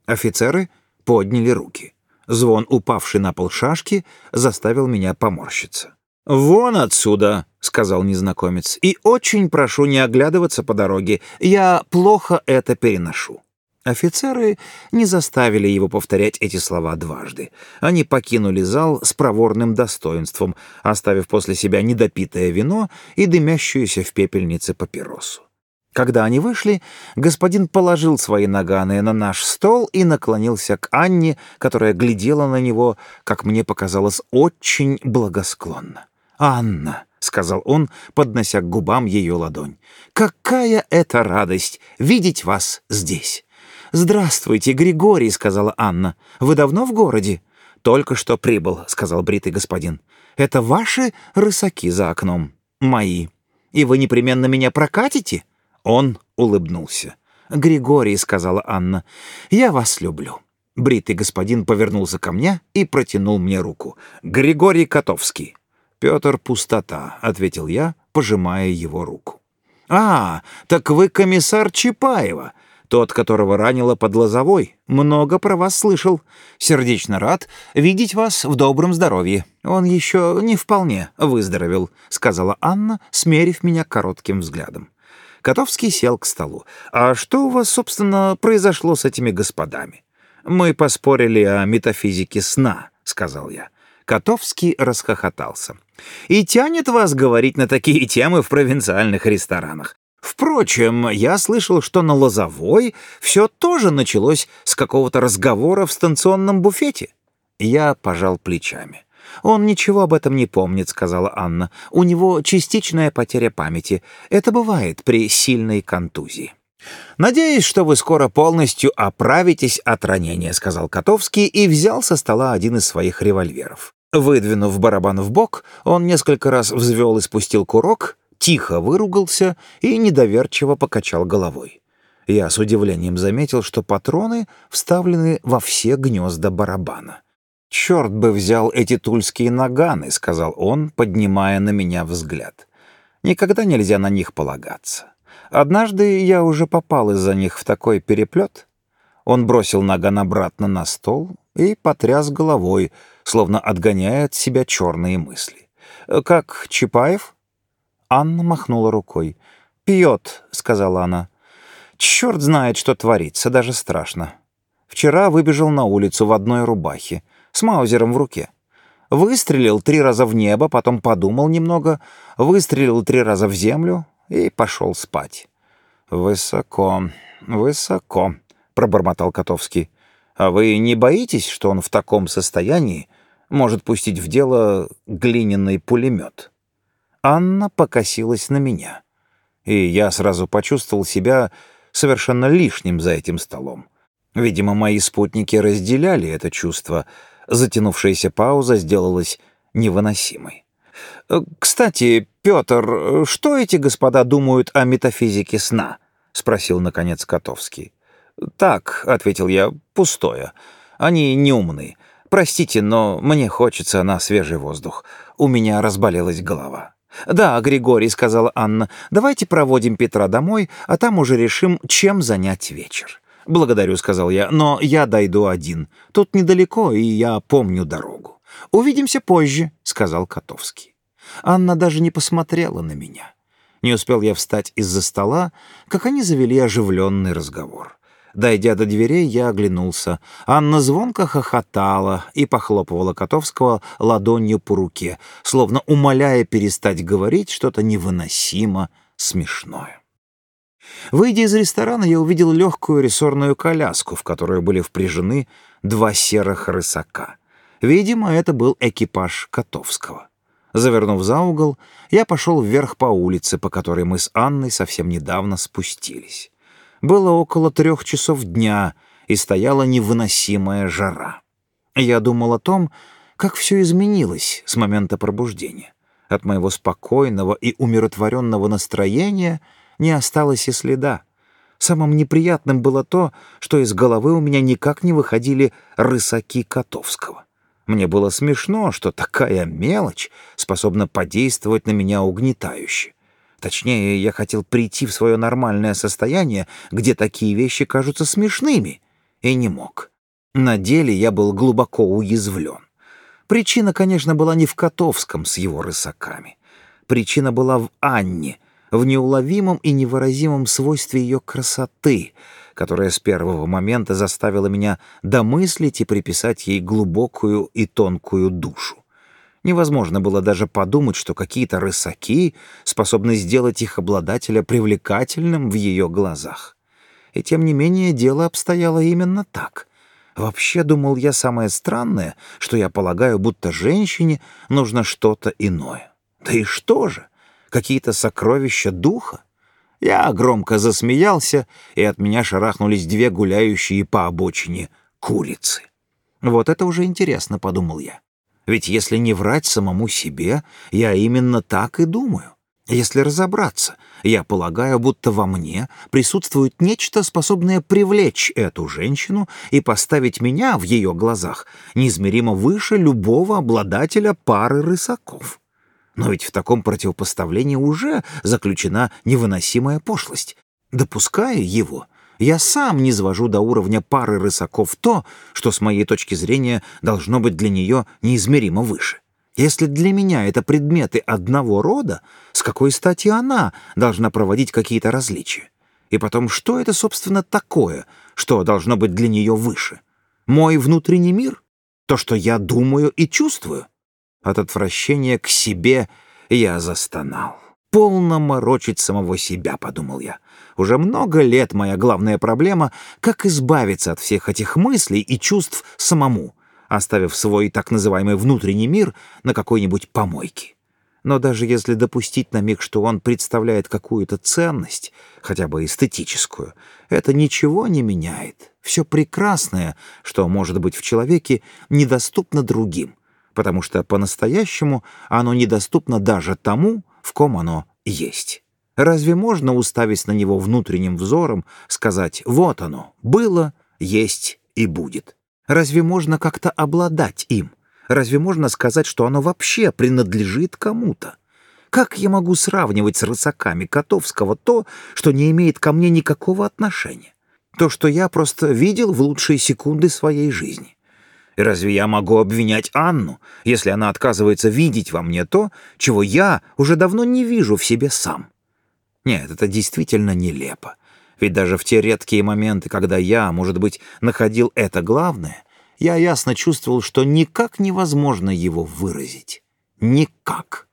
Офицеры подняли руки. Звон, упавший на пол шашки, заставил меня поморщиться. «Вон отсюда», — сказал незнакомец, — «и очень прошу не оглядываться по дороге. Я плохо это переношу». Офицеры не заставили его повторять эти слова дважды. Они покинули зал с проворным достоинством, оставив после себя недопитое вино и дымящуюся в пепельнице папиросу. Когда они вышли, господин положил свои наганы на наш стол и наклонился к Анне, которая глядела на него, как мне показалось, очень благосклонно. «Анна», — сказал он, поднося к губам ее ладонь, — «какая это радость видеть вас здесь!» «Здравствуйте, Григорий», — сказала Анна. «Вы давно в городе?» «Только что прибыл», — сказал бритый господин. «Это ваши рысаки за окном?» «Мои. И вы непременно меня прокатите?» Он улыбнулся. «Григорий», — сказала Анна, — «я вас люблю». Бритый господин повернулся ко мне и протянул мне руку. «Григорий Котовский». «Петр Пустота», — ответил я, пожимая его руку. «А, так вы комиссар Чапаева, тот, которого ранило под Лозовой. Много про вас слышал. Сердечно рад видеть вас в добром здоровье. Он еще не вполне выздоровел», — сказала Анна, смерив меня коротким взглядом. Котовский сел к столу. «А что у вас, собственно, произошло с этими господами?» «Мы поспорили о метафизике сна», — сказал я. Котовский расхохотался. «И тянет вас говорить на такие темы в провинциальных ресторанах. Впрочем, я слышал, что на Лозовой все тоже началось с какого-то разговора в станционном буфете». Я пожал плечами. «Он ничего об этом не помнит», — сказала Анна. «У него частичная потеря памяти. Это бывает при сильной контузии». «Надеюсь, что вы скоро полностью оправитесь от ранения», — сказал Котовский и взял со стола один из своих револьверов. Выдвинув барабан в бок, он несколько раз взвел и спустил курок, тихо выругался и недоверчиво покачал головой. Я с удивлением заметил, что патроны вставлены во все гнезда барабана. «Черт бы взял эти тульские наганы», — сказал он, поднимая на меня взгляд. «Никогда нельзя на них полагаться. Однажды я уже попал из-за них в такой переплет». Он бросил наган обратно на стол и потряс головой, словно отгоняя от себя черные мысли. «Как Чапаев?» Анна махнула рукой. «Пьет», — сказала она. «Черт знает, что творится, даже страшно. Вчера выбежал на улицу в одной рубахе с маузером в руке. выстрелил три раза в небо, потом подумал немного, выстрелил три раза в землю и пошел спать. «Высоко, высоко», — пробормотал Котовский. «А вы не боитесь, что он в таком состоянии может пустить в дело глиняный пулемет?» Анна покосилась на меня, и я сразу почувствовал себя совершенно лишним за этим столом. Видимо, мои спутники разделяли это чувство. Затянувшаяся пауза сделалась невыносимой. «Э, «Кстати, Петр, что эти господа думают о метафизике сна?» — спросил, наконец, Котовский. «Так», — ответил я, — «пустое. Они не умны. Простите, но мне хочется на свежий воздух. У меня разболелась голова». «Да, Григорий», — сказала Анна, — «давайте проводим Петра домой, а там уже решим, чем занять вечер». «Благодарю», — сказал я, — «но я дойду один. Тут недалеко, и я помню дорогу». «Увидимся позже», — сказал Котовский. Анна даже не посмотрела на меня. Не успел я встать из-за стола, как они завели оживленный разговор. Дойдя до дверей, я оглянулся. Анна звонко хохотала и похлопывала Котовского ладонью по руке, словно умоляя перестать говорить что-то невыносимо смешное. Выйдя из ресторана, я увидел легкую рессорную коляску, в которую были впряжены два серых рысака. Видимо, это был экипаж Котовского. Завернув за угол, я пошел вверх по улице, по которой мы с Анной совсем недавно спустились. Было около трех часов дня, и стояла невыносимая жара. Я думал о том, как все изменилось с момента пробуждения. От моего спокойного и умиротворенного настроения — не осталось и следа. Самым неприятным было то, что из головы у меня никак не выходили рысаки Котовского. Мне было смешно, что такая мелочь способна подействовать на меня угнетающе. Точнее, я хотел прийти в свое нормальное состояние, где такие вещи кажутся смешными, и не мог. На деле я был глубоко уязвлен. Причина, конечно, была не в Котовском с его рысаками. Причина была в Анне — в неуловимом и невыразимом свойстве ее красоты, которая с первого момента заставила меня домыслить и приписать ей глубокую и тонкую душу. Невозможно было даже подумать, что какие-то рысаки способны сделать их обладателя привлекательным в ее глазах. И тем не менее дело обстояло именно так. Вообще, думал я, самое странное, что я полагаю, будто женщине нужно что-то иное. Да и что же? Какие-то сокровища духа? Я громко засмеялся, и от меня шарахнулись две гуляющие по обочине курицы. Вот это уже интересно, подумал я. Ведь если не врать самому себе, я именно так и думаю. Если разобраться, я полагаю, будто во мне присутствует нечто, способное привлечь эту женщину и поставить меня в ее глазах неизмеримо выше любого обладателя пары рысаков. Но ведь в таком противопоставлении уже заключена невыносимая пошлость. Допуская его, я сам не свожу до уровня пары рысаков то, что с моей точки зрения должно быть для нее неизмеримо выше. Если для меня это предметы одного рода, с какой стати она должна проводить какие-то различия? И потом, что это, собственно, такое, что должно быть для нее выше? Мой внутренний мир? То, что я думаю и чувствую? От отвращения к себе я застонал. «Полно морочить самого себя», — подумал я. «Уже много лет моя главная проблема — как избавиться от всех этих мыслей и чувств самому, оставив свой так называемый внутренний мир на какой-нибудь помойке. Но даже если допустить на миг, что он представляет какую-то ценность, хотя бы эстетическую, это ничего не меняет. Все прекрасное, что может быть в человеке, недоступно другим — потому что по-настоящему оно недоступно даже тому, в ком оно есть. Разве можно, уставить на него внутренним взором, сказать «вот оно, было, есть и будет»? Разве можно как-то обладать им? Разве можно сказать, что оно вообще принадлежит кому-то? Как я могу сравнивать с рысаками Котовского то, что не имеет ко мне никакого отношения? То, что я просто видел в лучшие секунды своей жизни? Разве я могу обвинять Анну, если она отказывается видеть во мне то, чего я уже давно не вижу в себе сам? Нет, это действительно нелепо. Ведь даже в те редкие моменты, когда я, может быть, находил это главное, я ясно чувствовал, что никак невозможно его выразить. Никак.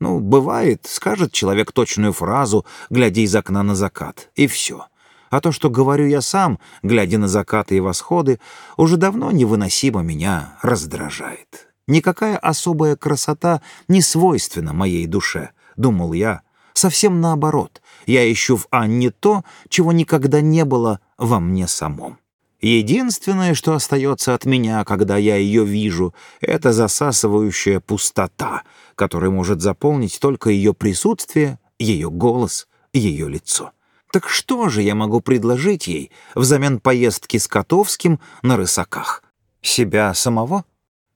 Ну, бывает, скажет человек точную фразу, глядя из окна на закат, и все. А то, что говорю я сам, глядя на закаты и восходы, уже давно невыносимо меня раздражает. Никакая особая красота не свойственна моей душе, думал я. Совсем наоборот, я ищу в Анне то, чего никогда не было во мне самом. Единственное, что остается от меня, когда я ее вижу, это засасывающая пустота, которая может заполнить только ее присутствие, ее голос, ее лицо. Так что же я могу предложить ей взамен поездки с Котовским на рысаках? Себя самого?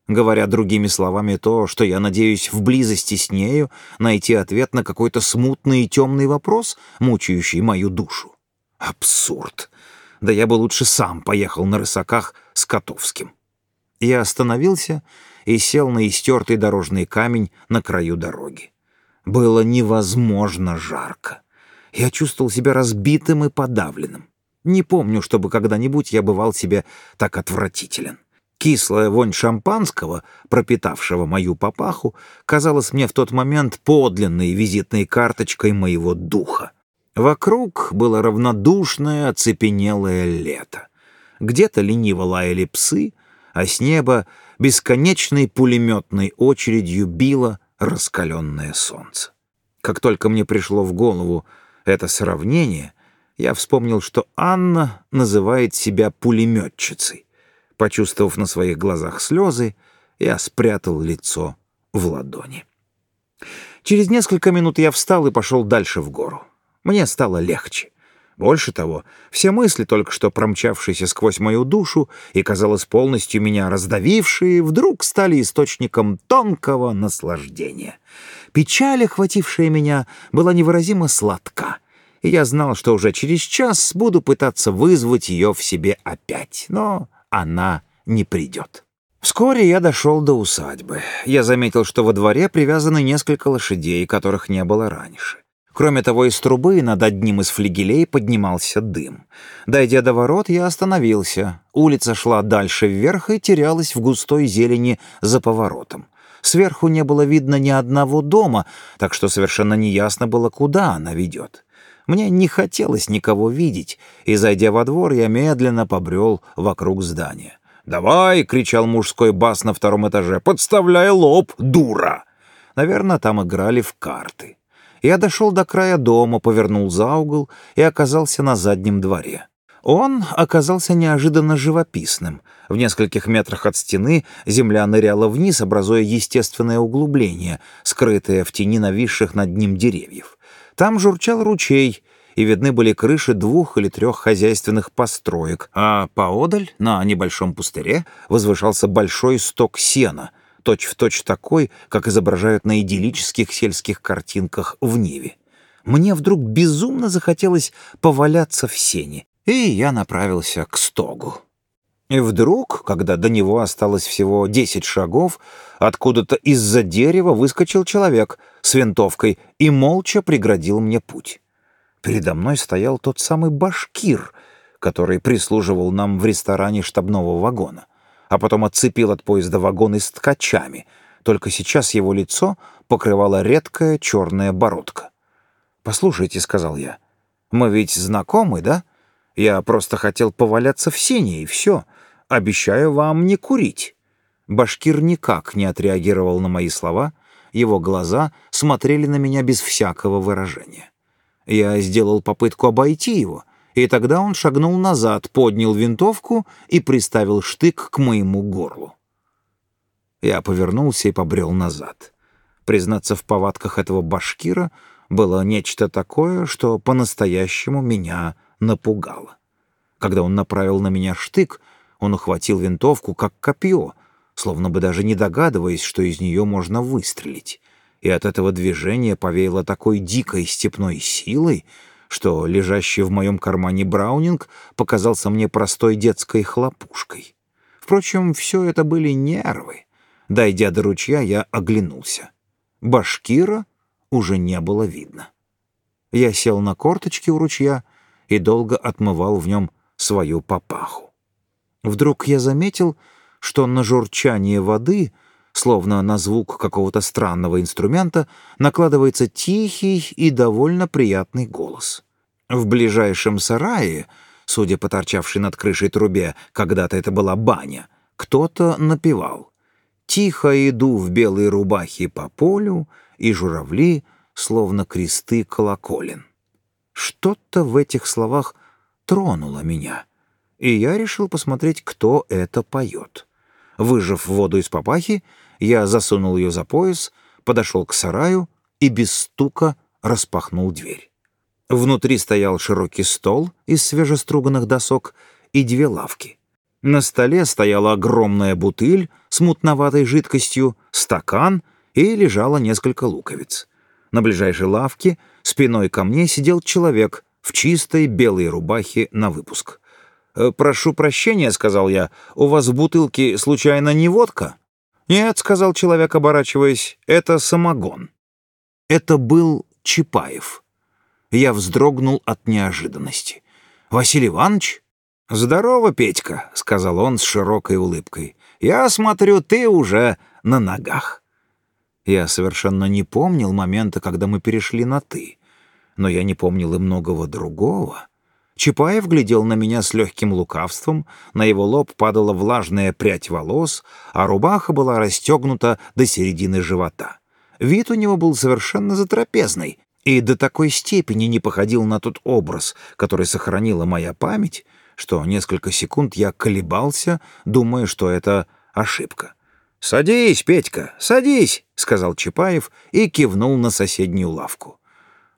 Говоря другими словами то, что я надеюсь в близости с нею найти ответ на какой-то смутный и темный вопрос, мучающий мою душу. Абсурд! Да я бы лучше сам поехал на рысаках с Котовским. Я остановился и сел на истертый дорожный камень на краю дороги. Было невозможно жарко. Я чувствовал себя разбитым и подавленным. Не помню, чтобы когда-нибудь я бывал себе так отвратителен. Кислая вонь шампанского, пропитавшего мою папаху, казалась мне в тот момент подлинной визитной карточкой моего духа. Вокруг было равнодушное, оцепенелое лето. Где-то лениво лаяли псы, а с неба бесконечной пулеметной очередью било раскаленное солнце. Как только мне пришло в голову это сравнение, я вспомнил, что Анна называет себя пулеметчицей. Почувствовав на своих глазах слезы, я спрятал лицо в ладони. Через несколько минут я встал и пошел дальше в гору. Мне стало легче. Больше того, все мысли, только что промчавшиеся сквозь мою душу и, казалось, полностью меня раздавившие, вдруг стали источником тонкого наслаждения. Печаль, охватившая меня, была невыразимо сладка, и я знал, что уже через час буду пытаться вызвать ее в себе опять, но она не придет. Вскоре я дошел до усадьбы. Я заметил, что во дворе привязаны несколько лошадей, которых не было раньше. Кроме того, из трубы над одним из флигелей поднимался дым. Дойдя до ворот, я остановился. Улица шла дальше вверх и терялась в густой зелени за поворотом. Сверху не было видно ни одного дома, так что совершенно неясно было, куда она ведет. Мне не хотелось никого видеть, и, зайдя во двор, я медленно побрел вокруг здания. «Давай!» — кричал мужской бас на втором этаже. «Подставляй лоб, дура!» Наверное, там играли в карты. Я дошел до края дома, повернул за угол и оказался на заднем дворе. Он оказался неожиданно живописным. В нескольких метрах от стены земля ныряла вниз, образуя естественное углубление, скрытое в тени нависших над ним деревьев. Там журчал ручей, и видны были крыши двух или трех хозяйственных построек, а поодаль, на небольшом пустыре, возвышался большой сток сена — точь-в-точь точь такой, как изображают на идиллических сельских картинках в Ниве. Мне вдруг безумно захотелось поваляться в сене, и я направился к стогу. И вдруг, когда до него осталось всего десять шагов, откуда-то из-за дерева выскочил человек с винтовкой и молча преградил мне путь. Передо мной стоял тот самый башкир, который прислуживал нам в ресторане штабного вагона а потом отцепил от поезда вагоны с ткачами. Только сейчас его лицо покрывала редкая черная бородка. «Послушайте», — сказал я, — «мы ведь знакомы, да? Я просто хотел поваляться в сене, и все. Обещаю вам не курить». Башкир никак не отреагировал на мои слова, его глаза смотрели на меня без всякого выражения. Я сделал попытку обойти его — и тогда он шагнул назад, поднял винтовку и приставил штык к моему горлу. Я повернулся и побрел назад. Признаться, в повадках этого башкира было нечто такое, что по-настоящему меня напугало. Когда он направил на меня штык, он ухватил винтовку как копье, словно бы даже не догадываясь, что из нее можно выстрелить. И от этого движения повеяло такой дикой степной силой, что лежащий в моем кармане Браунинг показался мне простой детской хлопушкой. Впрочем, все это были нервы. Дойдя до ручья, я оглянулся. Башкира уже не было видно. Я сел на корточки у ручья и долго отмывал в нем свою папаху. Вдруг я заметил, что на журчание воды, словно на звук какого-то странного инструмента, накладывается тихий и довольно приятный голос. В ближайшем сарае, судя по торчавшей над крышей трубе, когда-то это была баня, кто-то напевал. «Тихо иду в белой рубахе по полю, и журавли, словно кресты колоколен». Что-то в этих словах тронуло меня, и я решил посмотреть, кто это поет. Выжав воду из папахи, я засунул ее за пояс, подошел к сараю и без стука распахнул дверь. Внутри стоял широкий стол из свежеструганных досок и две лавки. На столе стояла огромная бутыль с мутноватой жидкостью, стакан и лежало несколько луковиц. На ближайшей лавке спиной ко мне сидел человек в чистой белой рубахе на выпуск. «Э, «Прошу прощения», — сказал я, — «у вас в бутылке случайно не водка?» «Нет», — сказал человек, оборачиваясь, — «это самогон». Это был Чапаев. Я вздрогнул от неожиданности. «Василий Иванович?» «Здорово, Петька», — сказал он с широкой улыбкой. «Я смотрю, ты уже на ногах». Я совершенно не помнил момента, когда мы перешли на «ты», но я не помнил и многого другого. Чапаев глядел на меня с легким лукавством, на его лоб падала влажная прядь волос, а рубаха была расстегнута до середины живота. Вид у него был совершенно затрапезный и до такой степени не походил на тот образ, который сохранила моя память, что несколько секунд я колебался, думая, что это ошибка. «Садись, Петька, садись», — сказал Чапаев и кивнул на соседнюю лавку.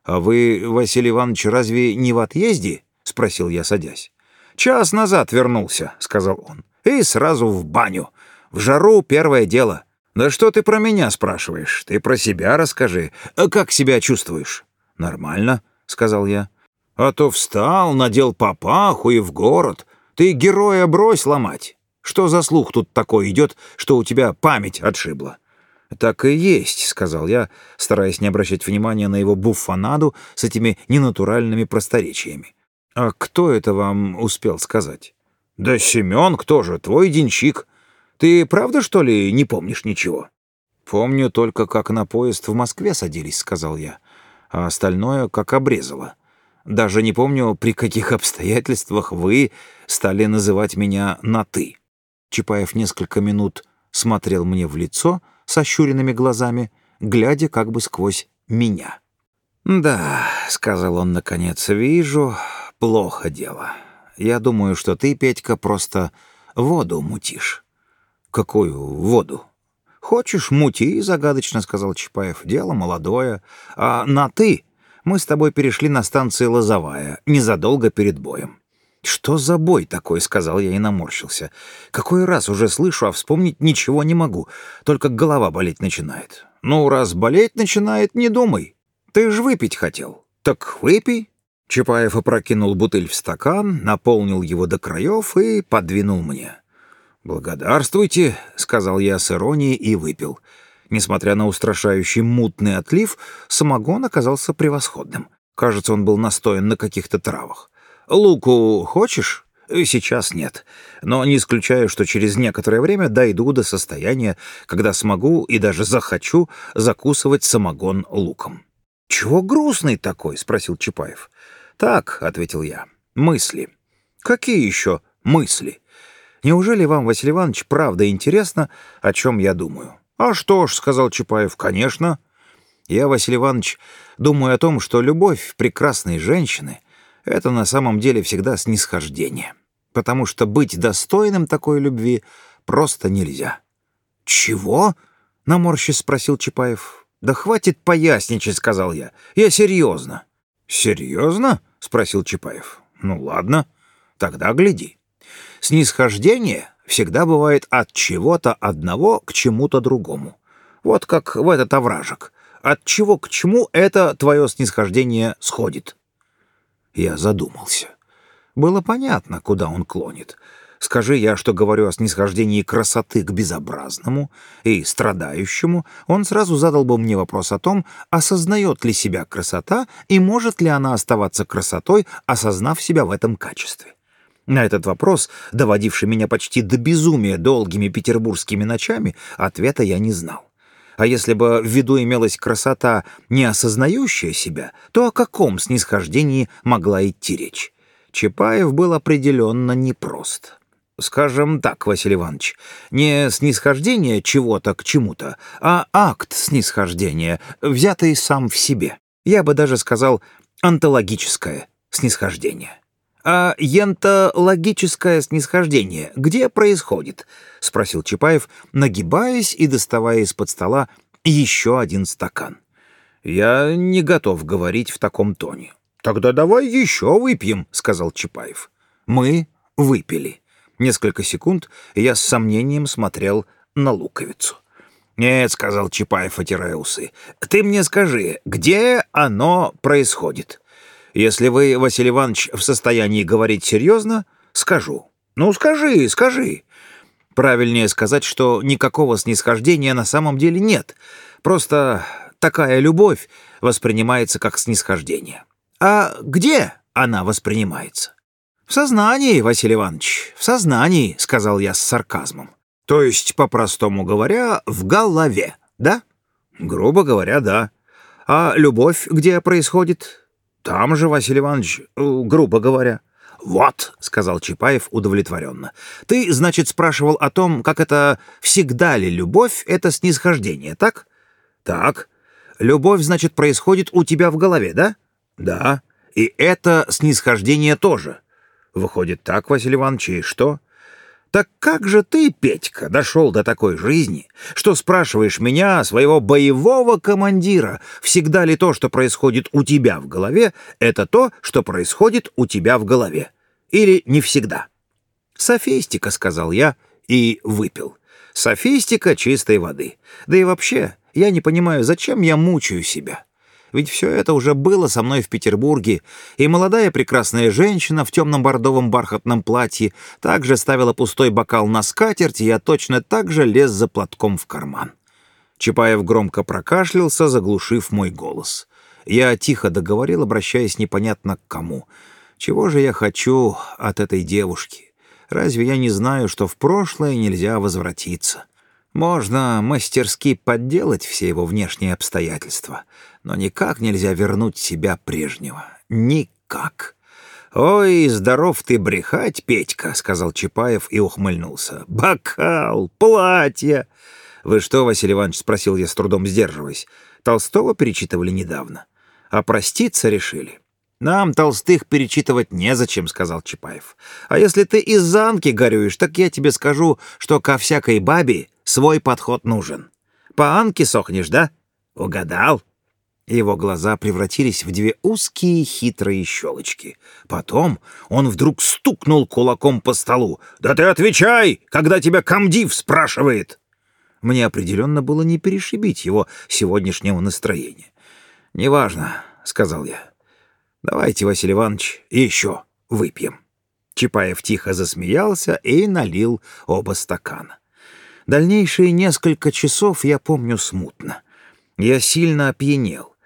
«А вы, Василий Иванович, разве не в отъезде?» — спросил я, садясь. «Час назад вернулся», — сказал он. «И сразу в баню. В жару первое дело. Да что ты про меня спрашиваешь? Ты про себя расскажи. А как себя чувствуешь?» «Нормально», — сказал я. «А то встал, надел папаху и в город. Ты героя брось ломать. Что за слух тут такой идет, что у тебя память отшибла?» «Так и есть», — сказал я, стараясь не обращать внимания на его буфанаду с этими ненатуральными просторечиями. «А кто это вам успел сказать?» «Да Семен, кто же, твой денщик. Ты правда, что ли, не помнишь ничего?» «Помню только, как на поезд в Москве садились», — сказал я, «а остальное как обрезало. Даже не помню, при каких обстоятельствах вы стали называть меня на «ты». Чапаев несколько минут смотрел мне в лицо с ощуренными глазами, глядя как бы сквозь меня. «Да», — сказал он наконец, — «вижу, плохо дело. Я думаю, что ты, Петька, просто воду мутишь». «Какую воду?» «Хочешь, мути», — загадочно сказал Чапаев. «Дело молодое. А на «ты» мы с тобой перешли на станции Лозовая, незадолго перед боем. «Что за бой такой?» — сказал я и наморщился. «Какой раз уже слышу, а вспомнить ничего не могу. Только голова болеть начинает». «Ну, раз болеть начинает, не думай. Ты ж выпить хотел. Так выпей». Чапаев опрокинул бутыль в стакан, наполнил его до краев и подвинул мне. «Благодарствуйте», — сказал я с иронией и выпил. Несмотря на устрашающий мутный отлив, самогон оказался превосходным. Кажется, он был настоен на каких-то травах. «Луку хочешь?» «Сейчас нет. Но не исключаю, что через некоторое время дойду до состояния, когда смогу и даже захочу закусывать самогон луком». «Чего грустный такой?» — спросил Чапаев. «Так», — ответил я, — «мысли». «Какие еще мысли? Неужели вам, Василий Иванович, правда интересно, о чем я думаю?» «А что ж», — сказал Чапаев, — «конечно». «Я, Василий Иванович, думаю о том, что любовь прекрасной женщины — это на самом деле всегда снисхождение, потому что быть достойным такой любви просто нельзя. «Чего?» — наморщись спросил Чапаев. «Да хватит поясничать», — сказал я. «Я серьезно». «Серьезно?» — спросил Чапаев. «Ну ладно, тогда гляди. Снисхождение всегда бывает от чего-то одного к чему-то другому. Вот как в этот овражек. От чего к чему это твое снисхождение сходит?» Я задумался. Было понятно, куда он клонит. Скажи я, что говорю о снисхождении красоты к безобразному и страдающему, он сразу задал бы мне вопрос о том, осознает ли себя красота и может ли она оставаться красотой, осознав себя в этом качестве. На этот вопрос, доводивший меня почти до безумия долгими петербургскими ночами, ответа я не знал. А если бы в виду имелась красота, не осознающая себя, то о каком снисхождении могла идти речь? Чапаев был определенно непрост. Скажем так, Василий Иванович, не снисхождение чего-то к чему-то, а акт снисхождения, взятый сам в себе. Я бы даже сказал онтологическое снисхождение. «А ентологическое снисхождение где происходит?» — спросил Чапаев, нагибаясь и доставая из-под стола еще один стакан. «Я не готов говорить в таком тоне». «Тогда давай еще выпьем», — сказал Чапаев. Мы выпили. Несколько секунд я с сомнением смотрел на луковицу. «Нет», — сказал Чапаев, отирая усы, — «ты мне скажи, где оно происходит?» Если вы, Василий Иванович, в состоянии говорить серьезно, скажу. Ну, скажи, скажи. Правильнее сказать, что никакого снисхождения на самом деле нет. Просто такая любовь воспринимается как снисхождение. А где она воспринимается? В сознании, Василий Иванович, в сознании, сказал я с сарказмом. То есть, по-простому говоря, в голове, да? Грубо говоря, да. А любовь где происходит? Там же, Василий Иванович, э, грубо говоря. «Вот», — сказал Чапаев удовлетворенно. «Ты, значит, спрашивал о том, как это всегда ли любовь — это снисхождение, так?» «Так. Любовь, значит, происходит у тебя в голове, да?» «Да. И это снисхождение тоже». «Выходит так, Василий Иванович, и что?» Так как же ты, Петька, дошел до такой жизни, что спрашиваешь меня, своего боевого командира, всегда ли то, что происходит у тебя в голове, это то, что происходит у тебя в голове? Или не всегда? Софистика, сказал я и выпил. Софистика чистой воды. Да и вообще, я не понимаю, зачем я мучаю себя. Ведь все это уже было со мной в Петербурге, и молодая прекрасная женщина в темном бордовом бархатном платье также ставила пустой бокал на скатерть, и я точно так же лез за платком в карман. Чапаев громко прокашлялся, заглушив мой голос. Я тихо договорил, обращаясь непонятно к кому. «Чего же я хочу от этой девушки? Разве я не знаю, что в прошлое нельзя возвратиться?» Можно мастерски подделать все его внешние обстоятельства, но никак нельзя вернуть себя прежнего. Никак. «Ой, здоров ты брехать, Петька», — сказал Чапаев и ухмыльнулся. «Бокал, платье!» «Вы что, Василий Иванович?» — спросил я с трудом сдерживаясь. «Толстого перечитывали недавно. А проститься решили?» «Нам, толстых, перечитывать незачем», — сказал Чапаев. «А если ты из занки горюешь, так я тебе скажу, что ко всякой бабе свой подход нужен. По Анке сохнешь, да? Угадал?» Его глаза превратились в две узкие хитрые щелочки. Потом он вдруг стукнул кулаком по столу. «Да ты отвечай, когда тебя комдив спрашивает!» Мне определенно было не перешибить его сегодняшнего настроения. «Неважно», — сказал я. «Давайте, Василий Иванович, еще выпьем». Чапаев тихо засмеялся и налил оба стакана. Дальнейшие несколько часов я помню смутно. Я сильно опьянел.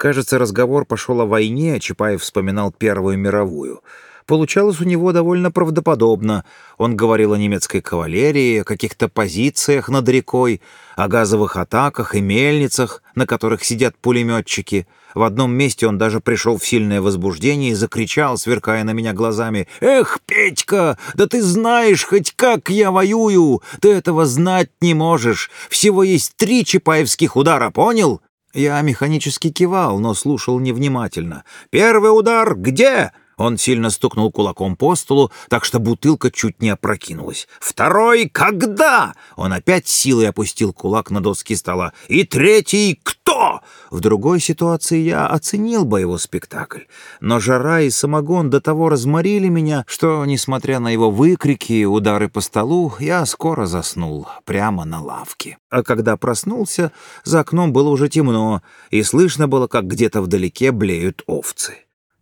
Кажется, разговор пошел о войне, а Чапаев вспоминал Первую мировую. Получалось у него довольно правдоподобно. Он говорил о немецкой кавалерии, о каких-то позициях над рекой, о газовых атаках и мельницах, на которых сидят пулеметчики — в одном месте он даже пришел в сильное возбуждение и закричал, сверкая на меня глазами. «Эх, Петька, да ты знаешь хоть как я воюю! Ты этого знать не можешь! Всего есть три чапаевских удара, понял?» Я механически кивал, но слушал невнимательно. «Первый удар где?» Он сильно стукнул кулаком по столу, так что бутылка чуть не опрокинулась. «Второй когда?» Он опять силой опустил кулак на доски стола. «И третий кто?» В другой ситуации я оценил бы его спектакль. Но жара и самогон до того разморили меня, что, несмотря на его выкрики и удары по столу, я скоро заснул прямо на лавке. А когда проснулся, за окном было уже темно, и слышно было, как где-то вдалеке блеют овцы.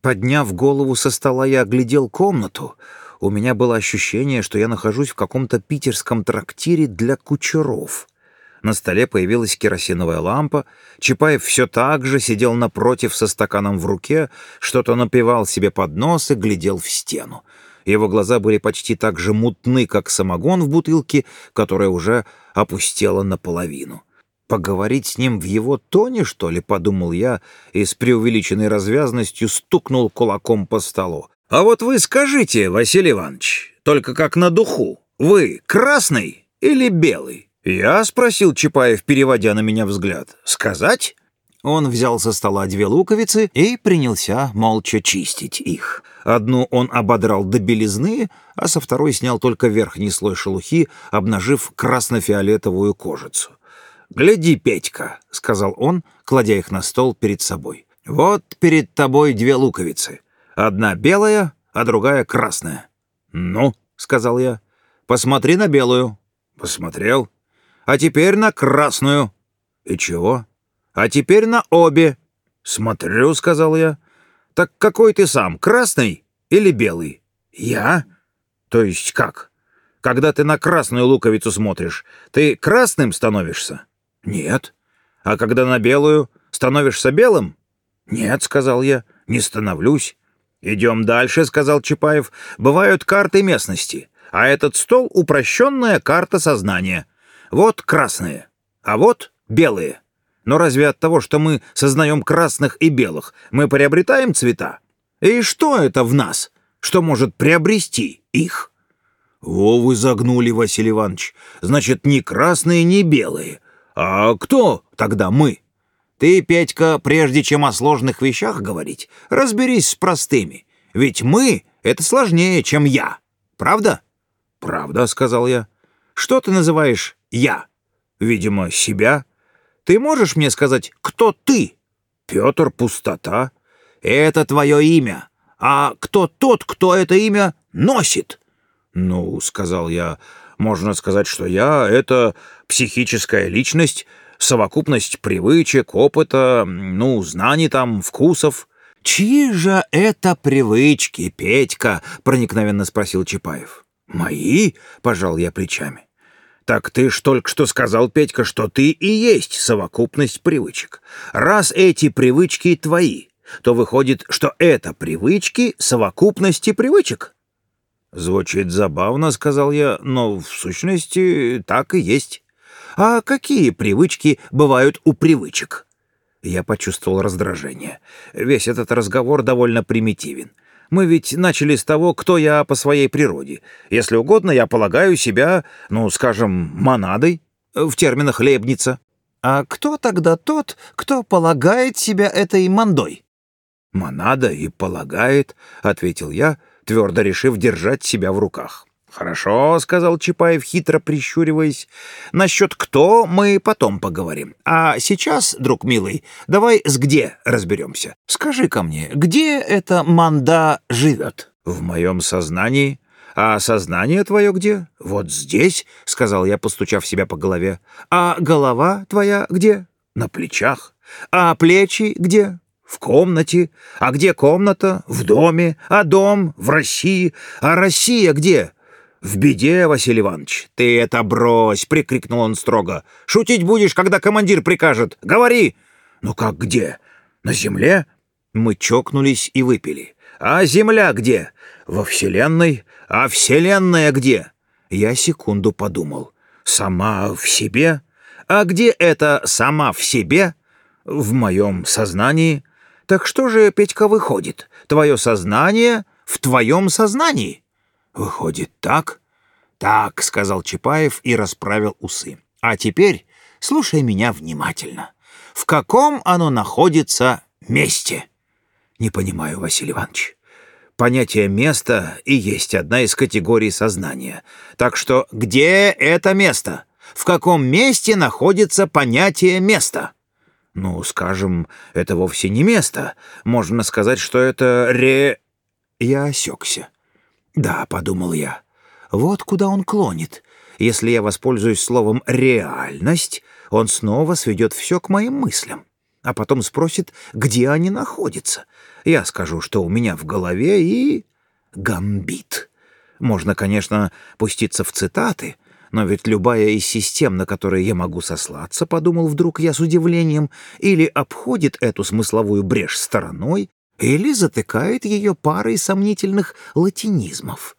Подняв голову со стола, я оглядел комнату. У меня было ощущение, что я нахожусь в каком-то питерском трактире для кучеров. На столе появилась керосиновая лампа. Чапаев все так же сидел напротив со стаканом в руке, что-то напевал себе под нос и глядел в стену. Его глаза были почти так же мутны, как самогон в бутылке, которая уже опустела наполовину. Поговорить с ним в его тоне, что ли, подумал я, и с преувеличенной развязностью стукнул кулаком по столу. «А вот вы скажите, Василий Иванович, только как на духу, вы красный или белый?» «Я?» — спросил Чапаев, переводя на меня взгляд. «Сказать?» Он взял со стола две луковицы и принялся молча чистить их. Одну он ободрал до белизны, а со второй снял только верхний слой шелухи, обнажив красно-фиолетовую кожицу. «Гляди, Петька», — сказал он, кладя их на стол перед собой. «Вот перед тобой две луковицы. Одна белая, а другая красная». «Ну», — сказал я, — «посмотри на белую». «Посмотрел». «А теперь на красную». «И чего?» «А теперь на обе». «Смотрю», — сказал я. «Так какой ты сам, красный или белый?» «Я?» «То есть как? Когда ты на красную луковицу смотришь, ты красным становишься?» «Нет». «А когда на белую, становишься белым?» «Нет», — сказал я, — «не становлюсь». «Идем дальше», — сказал Чапаев. «Бывают карты местности, а этот стол — упрощенная карта сознания. Вот красные, а вот белые. Но разве от того, что мы сознаем красных и белых, мы приобретаем цвета? И что это в нас, что может приобрести их?» «Во вы загнули, Василий Иванович. Значит, ни красные, ни белые. «А кто тогда мы?» «Ты, Петька, прежде чем о сложных вещах говорить, разберись с простыми. Ведь мы — это сложнее, чем я. Правда?» «Правда», — сказал я. «Что ты называешь «я»?» «Видимо, себя. Ты можешь мне сказать, кто ты?» «Петр Пустота». «Это твое имя. А кто тот, кто это имя носит?» «Ну», — сказал я, можно сказать, что я — это психическая личность, совокупность привычек, опыта, ну, знаний там, вкусов. «Чьи же это привычки, Петька?» — проникновенно спросил Чапаев. «Мои?» — пожал я плечами. «Так ты ж только что сказал, Петька, что ты и есть совокупность привычек. Раз эти привычки твои, то выходит, что это привычки совокупности привычек». «Звучит забавно», — сказал я, — «но в сущности так и есть». «А какие привычки бывают у привычек?» Я почувствовал раздражение. Весь этот разговор довольно примитивен. Мы ведь начали с того, кто я по своей природе. Если угодно, я полагаю себя, ну, скажем, монадой, в терминах Лебница. А кто тогда тот, кто полагает себя этой мандой? «Монада и полагает», — ответил я, твердо решив держать себя в руках. «Хорошо», — сказал Чапаев, хитро прищуриваясь. «Насчет кто мы потом поговорим. А сейчас, друг милый, давай с где разберемся. скажи ко мне, где эта манда живет?» «В моем сознании». «А сознание твое где?» «Вот здесь», — сказал я, постучав себя по голове. «А голова твоя где?» «На плечах». «А плечи где?» В комнате. А где комната? В доме. А дом? В России. А Россия где? В беде, Василий Иванович. Ты это брось, прикрикнул он строго. Шутить будешь, когда командир прикажет. Говори. Ну как где? На земле? Мы чокнулись и выпили. А земля где? Во Вселенной. А Вселенная где? Я секунду подумал. Сама в себе? А где это «сама в себе»? В моем сознании. Так что же, Петька, выходит? Твое сознание в твоем сознании? Выходит так? Так, сказал Чапаев и расправил усы. А теперь слушай меня внимательно. В каком оно находится месте? Не понимаю, Василий Иванович. Понятие «место» и есть одна из категорий сознания. Так что где это место? В каком месте находится понятие «место»? Ну, скажем, это вовсе не место. Можно сказать, что это ре... Я осекся. Да, подумал я. Вот куда он клонит. Если я воспользуюсь словом «реальность», он снова сведет все к моим мыслям, а потом спросит, где они находятся. Я скажу, что у меня в голове и... гамбит. Можно, конечно, пуститься в цитаты — но ведь любая из систем, на которые я могу сослаться, подумал вдруг я с удивлением, или обходит эту смысловую брешь стороной, или затыкает ее парой сомнительных латинизмов.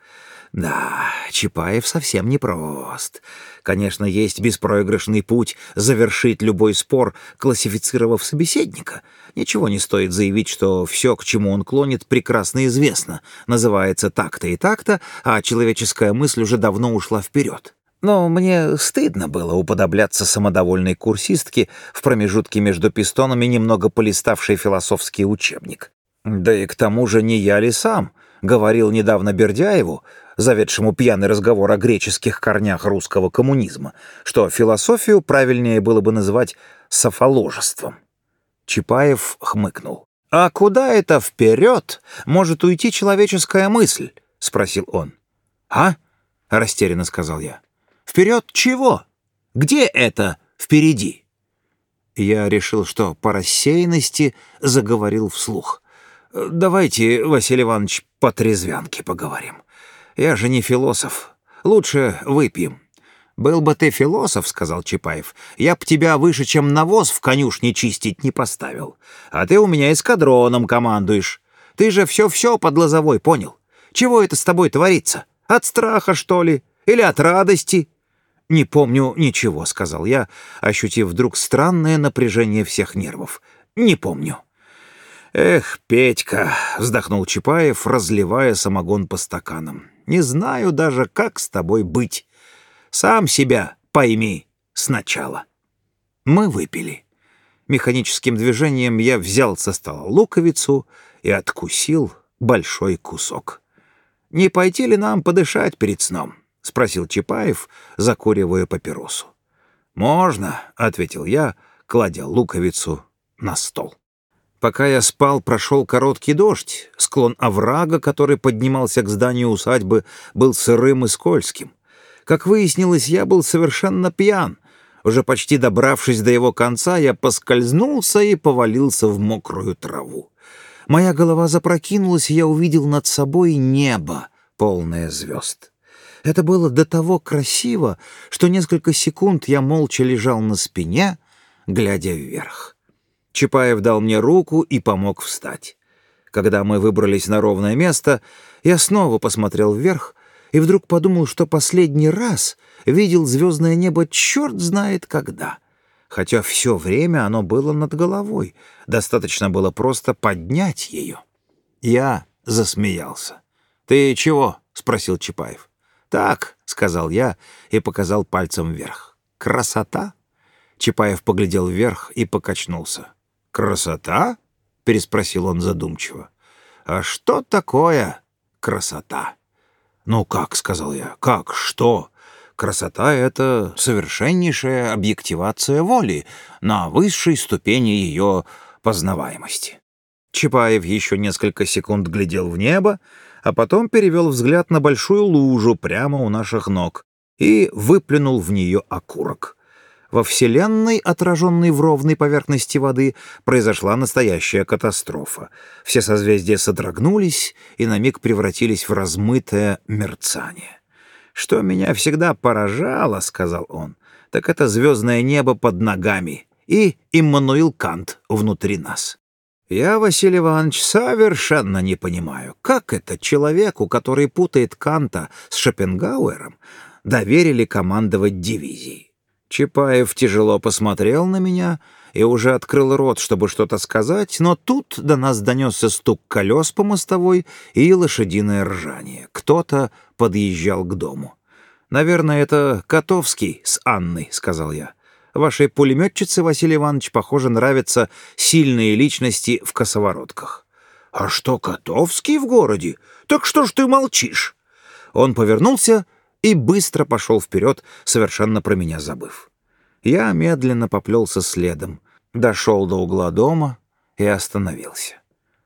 Да, Чапаев совсем непрост. Конечно, есть беспроигрышный путь завершить любой спор, классифицировав собеседника. Ничего не стоит заявить, что все, к чему он клонит, прекрасно известно, называется так-то и так-то, а человеческая мысль уже давно ушла вперед. Но мне стыдно было уподобляться самодовольной курсистке в промежутке между пистонами, немного полиставшей философский учебник. Да и к тому же не я ли сам говорил недавно Бердяеву, заведшему пьяный разговор о греческих корнях русского коммунизма, что философию правильнее было бы называть софоложеством. Чапаев хмыкнул. «А куда это вперед может уйти человеческая мысль?» — спросил он. «А?» — растерянно сказал я. «Вперед чего? Где это впереди?» Я решил, что по рассеянности заговорил вслух. «Давайте, Василий Иванович, по трезвянке поговорим. Я же не философ. Лучше выпьем». «Был бы ты философ, — сказал Чапаев, — я б тебя выше, чем навоз в конюшне чистить не поставил. А ты у меня эскадроном командуешь. Ты же все-все под лозовой понял. Чего это с тобой творится? От страха, что ли? Или от радости?» «Не помню ничего», — сказал я, ощутив вдруг странное напряжение всех нервов. «Не помню». «Эх, Петька!» — вздохнул Чапаев, разливая самогон по стаканам. «Не знаю даже, как с тобой быть. Сам себя пойми сначала». Мы выпили. Механическим движением я взял со стола луковицу и откусил большой кусок. «Не пойти ли нам подышать перед сном?» — спросил Чапаев, закуривая папиросу. «Можно», — ответил я, кладя луковицу на стол. Пока я спал, прошел короткий дождь. Склон оврага, который поднимался к зданию усадьбы, был сырым и скользким. Как выяснилось, я был совершенно пьян. Уже почти добравшись до его конца, я поскользнулся и повалился в мокрую траву. Моя голова запрокинулась, и я увидел над собой небо, полное звезд. Это было до того красиво, что несколько секунд я молча лежал на спине, глядя вверх. Чапаев дал мне руку и помог встать. Когда мы выбрались на ровное место, я снова посмотрел вверх и вдруг подумал, что последний раз видел звездное небо черт знает когда. Хотя все время оно было над головой, достаточно было просто поднять ее. Я засмеялся. «Ты чего?» — спросил Чапаев. «Так», — сказал я и показал пальцем вверх. «Красота?» Чапаев поглядел вверх и покачнулся. «Красота?» — переспросил он задумчиво. «А что такое красота?» «Ну как?» — сказал я. «Как? Что?» Красота — это совершеннейшая объективация воли на высшей ступени ее познаваемости. Чапаев еще несколько секунд глядел в небо, а потом перевел взгляд на большую лужу прямо у наших ног и выплюнул в нее окурок. Во Вселенной, отраженной в ровной поверхности воды, произошла настоящая катастрофа. Все созвездия содрогнулись и на миг превратились в размытое мерцание. «Что меня всегда поражало, — сказал он, — так это звездное небо под ногами и Иммануил Кант внутри нас. Я, Василий Иванович, совершенно не понимаю, как это человеку, который путает Канта с Шопенгауэром, доверили командовать дивизией. Чапаев тяжело посмотрел на меня и уже открыл рот, чтобы что-то сказать, но тут до нас донесся стук колес по мостовой и лошадиное ржание. Кто-то подъезжал к дому. «Наверное, это Котовский с Анной», — сказал я. «Вашей пулеметчице, Василий Иванович, похоже, нравятся сильные личности в косоворотках». «А что, Котовский в городе? Так что ж ты молчишь?» Он повернулся и быстро пошел вперед, совершенно про меня забыв. Я медленно поплелся следом, дошел до угла дома и остановился.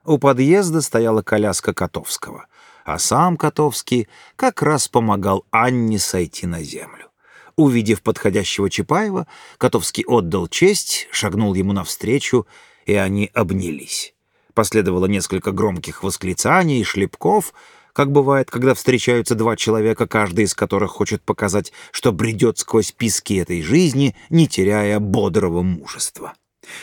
У подъезда стояла коляска Котовского, а сам Котовский как раз помогал Анне сойти на землю. Увидев подходящего Чапаева, Котовский отдал честь, шагнул ему навстречу, и они обнялись. Последовало несколько громких восклицаний и шлепков — как бывает, когда встречаются два человека, каждый из которых хочет показать, что бредет сквозь писки этой жизни, не теряя бодрого мужества.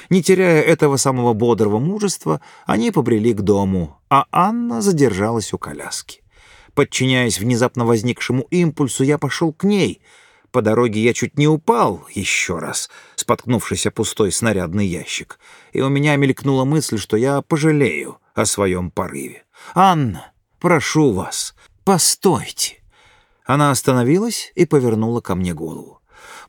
Не теряя этого самого бодрого мужества, они побрели к дому, а Анна задержалась у коляски. Подчиняясь внезапно возникшему импульсу, я пошел к ней. По дороге я чуть не упал еще раз, споткнувшись о пустой снарядный ящик. И у меня мелькнула мысль, что я пожалею о своем порыве. «Анна, прошу вас, постойте!» Она остановилась и повернула ко мне голову.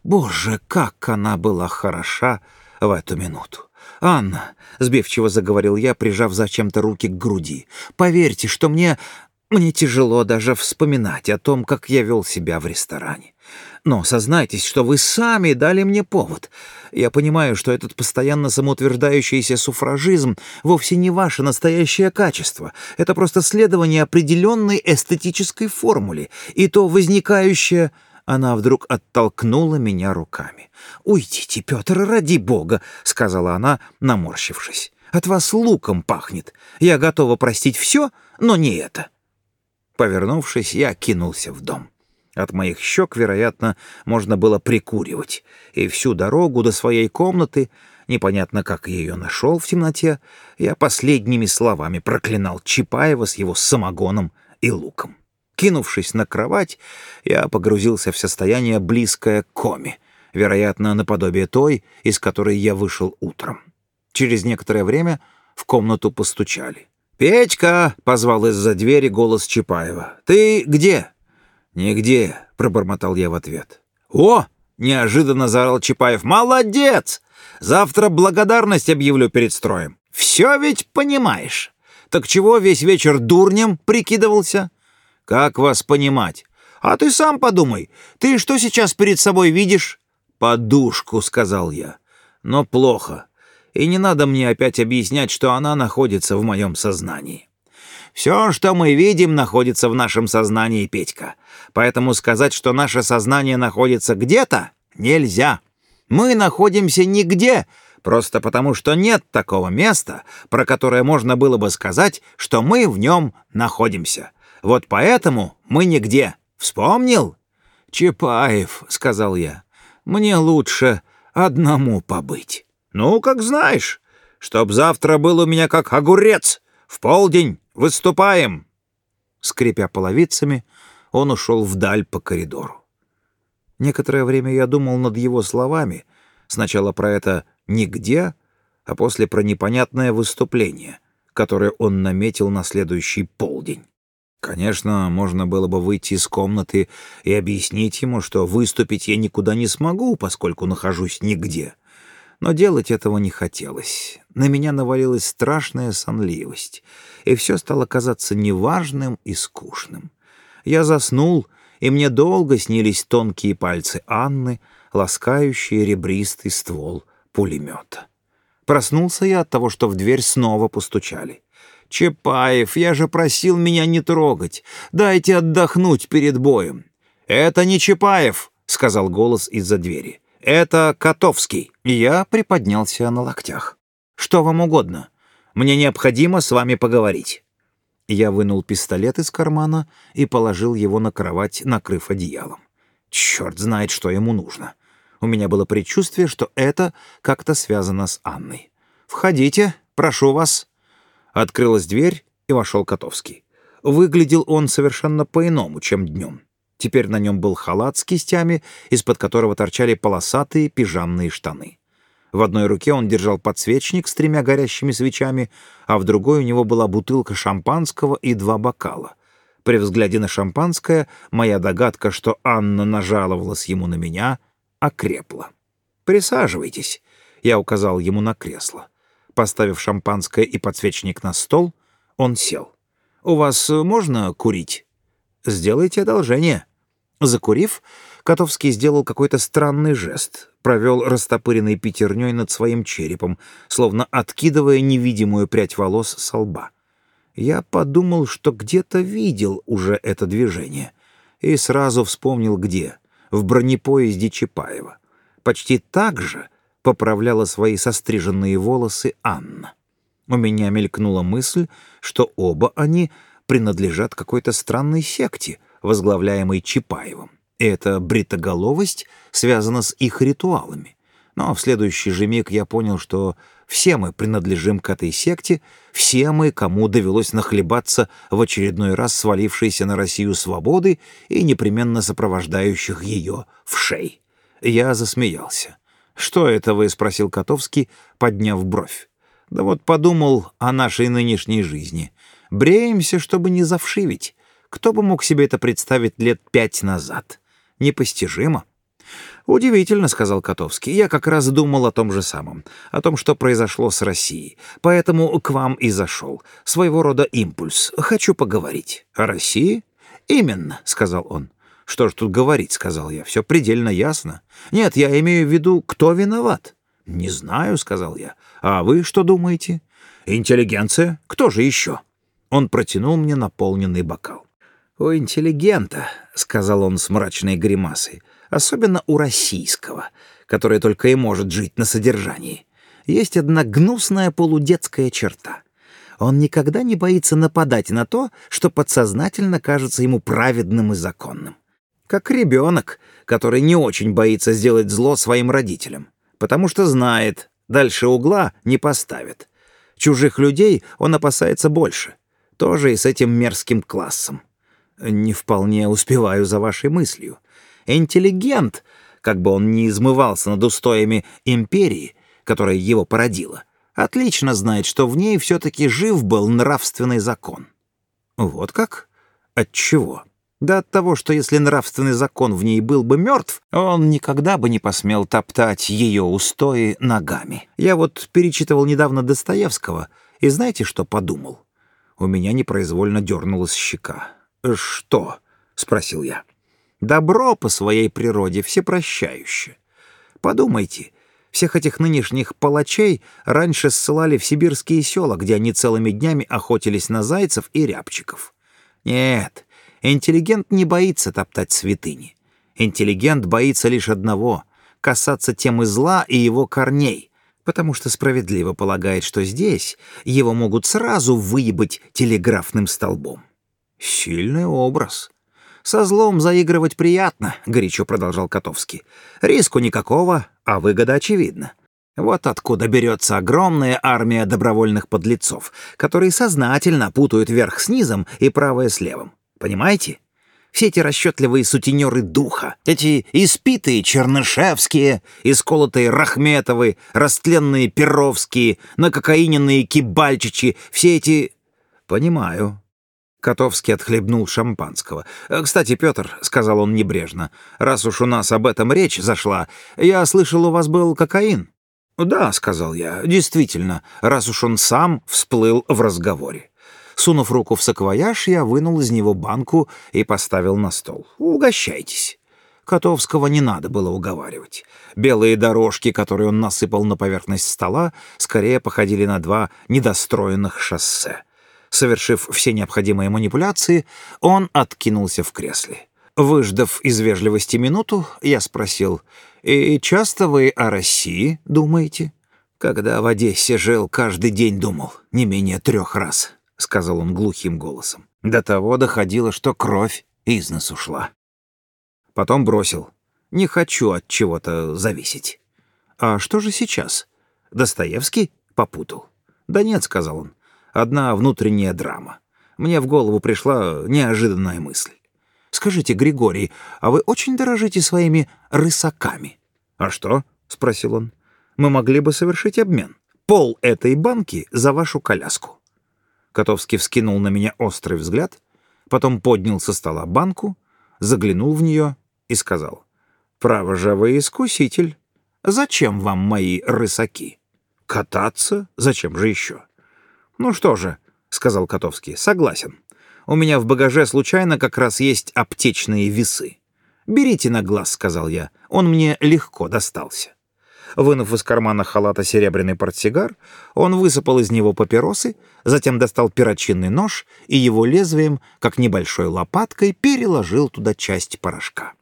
Боже, как она была хороша в эту минуту! «Анна», — сбивчиво заговорил я, прижав зачем-то руки к груди, — «поверьте, что мне... мне тяжело даже вспоминать о том, как я вел себя в ресторане. Но сознайтесь, что вы сами дали мне повод. Я понимаю, что этот постоянно самоутверждающийся суфражизм вовсе не ваше настоящее качество. Это просто следование определенной эстетической формуле, и то возникающее она вдруг оттолкнула меня руками. «Уйдите, Петр, ради бога!» — сказала она, наморщившись. «От вас луком пахнет. Я готова простить все, но не это». Повернувшись, я кинулся в дом. От моих щек, вероятно, можно было прикуривать, и всю дорогу до своей комнаты, непонятно как ее нашел в темноте, я последними словами проклинал Чапаева с его самогоном и луком. Кинувшись на кровать, я погрузился в состояние близкое к коме, вероятно, наподобие той, из которой я вышел утром. Через некоторое время в комнату постучали. «Петька!» — позвал из-за двери голос Чапаева. «Ты где?» «Нигде», — пробормотал я в ответ. «О!» — неожиданно заорал Чапаев. «Молодец! Завтра благодарность объявлю перед строем. Все ведь понимаешь. Так чего весь вечер дурнем прикидывался?» Как вас понимать? А ты сам подумай. Ты что сейчас перед собой видишь? Подушку, сказал я. Но плохо. И не надо мне опять объяснять, что она находится в моем сознании. Все, что мы видим, находится в нашем сознании, Петька. Поэтому сказать, что наше сознание находится где-то, нельзя. Мы находимся нигде, просто потому что нет такого места, про которое можно было бы сказать, что мы в нем находимся. Вот поэтому мы нигде. Вспомнил? Чапаев, сказал я. Мне лучше одному побыть. Ну, как знаешь. Чтоб завтра был у меня как огурец. В полдень выступаем. Скрипя половицами, он ушел вдаль по коридору. Некоторое время я думал над его словами. Сначала про это «нигде», а после про непонятное выступление, которое он наметил на следующий полдень. Конечно, можно было бы выйти из комнаты и объяснить ему, что выступить я никуда не смогу, поскольку нахожусь нигде. Но делать этого не хотелось. На меня навалилась страшная сонливость, и все стало казаться неважным и скучным. Я заснул, и мне долго снились тонкие пальцы Анны, ласкающие ребристый ствол пулемета. Проснулся я от того, что в дверь снова постучали. «Чапаев, я же просил меня не трогать. Дайте отдохнуть перед боем». «Это не Чапаев», — сказал голос из-за двери. «Это Котовский». Я приподнялся на локтях. «Что вам угодно? Мне необходимо с вами поговорить». Я вынул пистолет из кармана и положил его на кровать, накрыв одеялом. Черт знает, что ему нужно. У меня было предчувствие, что это как-то связано с Анной. «Входите, прошу вас». Открылась дверь, и вошел Котовский. Выглядел он совершенно по-иному, чем днем. Теперь на нем был халат с кистями, из-под которого торчали полосатые пижамные штаны. В одной руке он держал подсвечник с тремя горящими свечами, а в другой у него была бутылка шампанского и два бокала. При взгляде на шампанское моя догадка, что Анна нажаловалась ему на меня, окрепла. «Присаживайтесь», — я указал ему на кресло. Поставив шампанское и подсвечник на стол, он сел. «У вас можно курить?» «Сделайте одолжение». Закурив, Котовский сделал какой-то странный жест, провел растопыренной пятерней над своим черепом, словно откидывая невидимую прядь волос со лба. Я подумал, что где-то видел уже это движение, и сразу вспомнил где — в бронепоезде Чапаева. Почти так же поправляла свои состриженные волосы Анна. У меня мелькнула мысль, что оба они принадлежат какой-то странной секте, возглавляемой Чапаевым. Эта бритоголовость связана с их ритуалами. Но в следующий же миг я понял, что Все мы принадлежим к этой секте, все мы, кому довелось нахлебаться в очередной раз свалившейся на Россию свободы и непременно сопровождающих ее в шей. Я засмеялся. «Что это вы?» — спросил Котовский, подняв бровь. «Да вот подумал о нашей нынешней жизни. Бреемся, чтобы не завшивить. Кто бы мог себе это представить лет пять назад? Непостижимо». «Удивительно», — сказал Котовский. «Я как раз думал о том же самом, о том, что произошло с Россией. Поэтому к вам и зашел. Своего рода импульс. Хочу поговорить». «О России?» «Именно», — сказал он. «Что ж тут говорить?» — сказал я. «Все предельно ясно. Нет, я имею в виду, кто виноват». «Не знаю», — сказал я. «А вы что думаете?» «Интеллигенция? Кто же еще?» Он протянул мне наполненный бокал. «У интеллигента», — сказал он с мрачной гримасой, особенно у российского, который только и может жить на содержании, есть одна гнусная полудетская черта. Он никогда не боится нападать на то, что подсознательно кажется ему праведным и законным. Как ребенок, который не очень боится сделать зло своим родителям, потому что знает, дальше угла не поставит. Чужих людей он опасается больше. Тоже и с этим мерзким классом. Не вполне успеваю за вашей мыслью интеллигент, как бы он ни измывался над устоями империи, которая его породила, отлично знает, что в ней все-таки жив был нравственный закон. Вот как? От чего? Да от того, что если нравственный закон в ней был бы мертв, он никогда бы не посмел топтать ее устои ногами. Я вот перечитывал недавно Достоевского, и знаете, что подумал? У меня непроизвольно дернулась щека. «Что?» — спросил я. Добро по своей природе всепрощающе. Подумайте, всех этих нынешних палачей раньше ссылали в сибирские села, где они целыми днями охотились на зайцев и рябчиков. Нет, интеллигент не боится топтать святыни. Интеллигент боится лишь одного — касаться темы зла и его корней, потому что справедливо полагает, что здесь его могут сразу выебать телеграфным столбом. Сильный образ. «Со злом заигрывать приятно», — горячо продолжал Котовский. «Риску никакого, а выгода очевидна. Вот откуда берется огромная армия добровольных подлецов, которые сознательно путают верх с низом и правое с левым. Понимаете? Все эти расчетливые сутенеры духа, эти испитые чернышевские, исколотые рахметовы, растленные перовские, накокаиненные кибальчичи, все эти... Понимаю, Котовский отхлебнул шампанского. «Э, «Кстати, Петр», — сказал он небрежно, — «раз уж у нас об этом речь зашла, я слышал, у вас был кокаин». «Да», — сказал я, — «действительно, раз уж он сам всплыл в разговоре». Сунув руку в саквояж, я вынул из него банку и поставил на стол. «Угощайтесь». Котовского не надо было уговаривать. Белые дорожки, которые он насыпал на поверхность стола, скорее походили на два недостроенных шоссе. Совершив все необходимые манипуляции, он откинулся в кресле. Выждав из вежливости минуту, я спросил, «И часто вы о России думаете?» «Когда в Одессе жил, каждый день думал, не менее трех раз», — сказал он глухим голосом. До того доходило, что кровь из нас ушла. Потом бросил. «Не хочу от чего-то зависеть». «А что же сейчас?» «Достоевский?» — попутал. «Да нет», — сказал он одна внутренняя драма. Мне в голову пришла неожиданная мысль. «Скажите, Григорий, а вы очень дорожите своими рысаками?» «А что?» — спросил он. «Мы могли бы совершить обмен. Пол этой банки за вашу коляску». Котовский вскинул на меня острый взгляд, потом поднял со стола банку, заглянул в нее и сказал. «Право же вы искуситель. Зачем вам мои рысаки? Кататься? Зачем же еще?» «Ну что же», — сказал Котовский, — «согласен. У меня в багаже случайно как раз есть аптечные весы. Берите на глаз», — сказал я, — «он мне легко достался». Вынув из кармана халата серебряный портсигар, он высыпал из него папиросы, затем достал перочинный нож и его лезвием, как небольшой лопаткой, переложил туда часть порошка.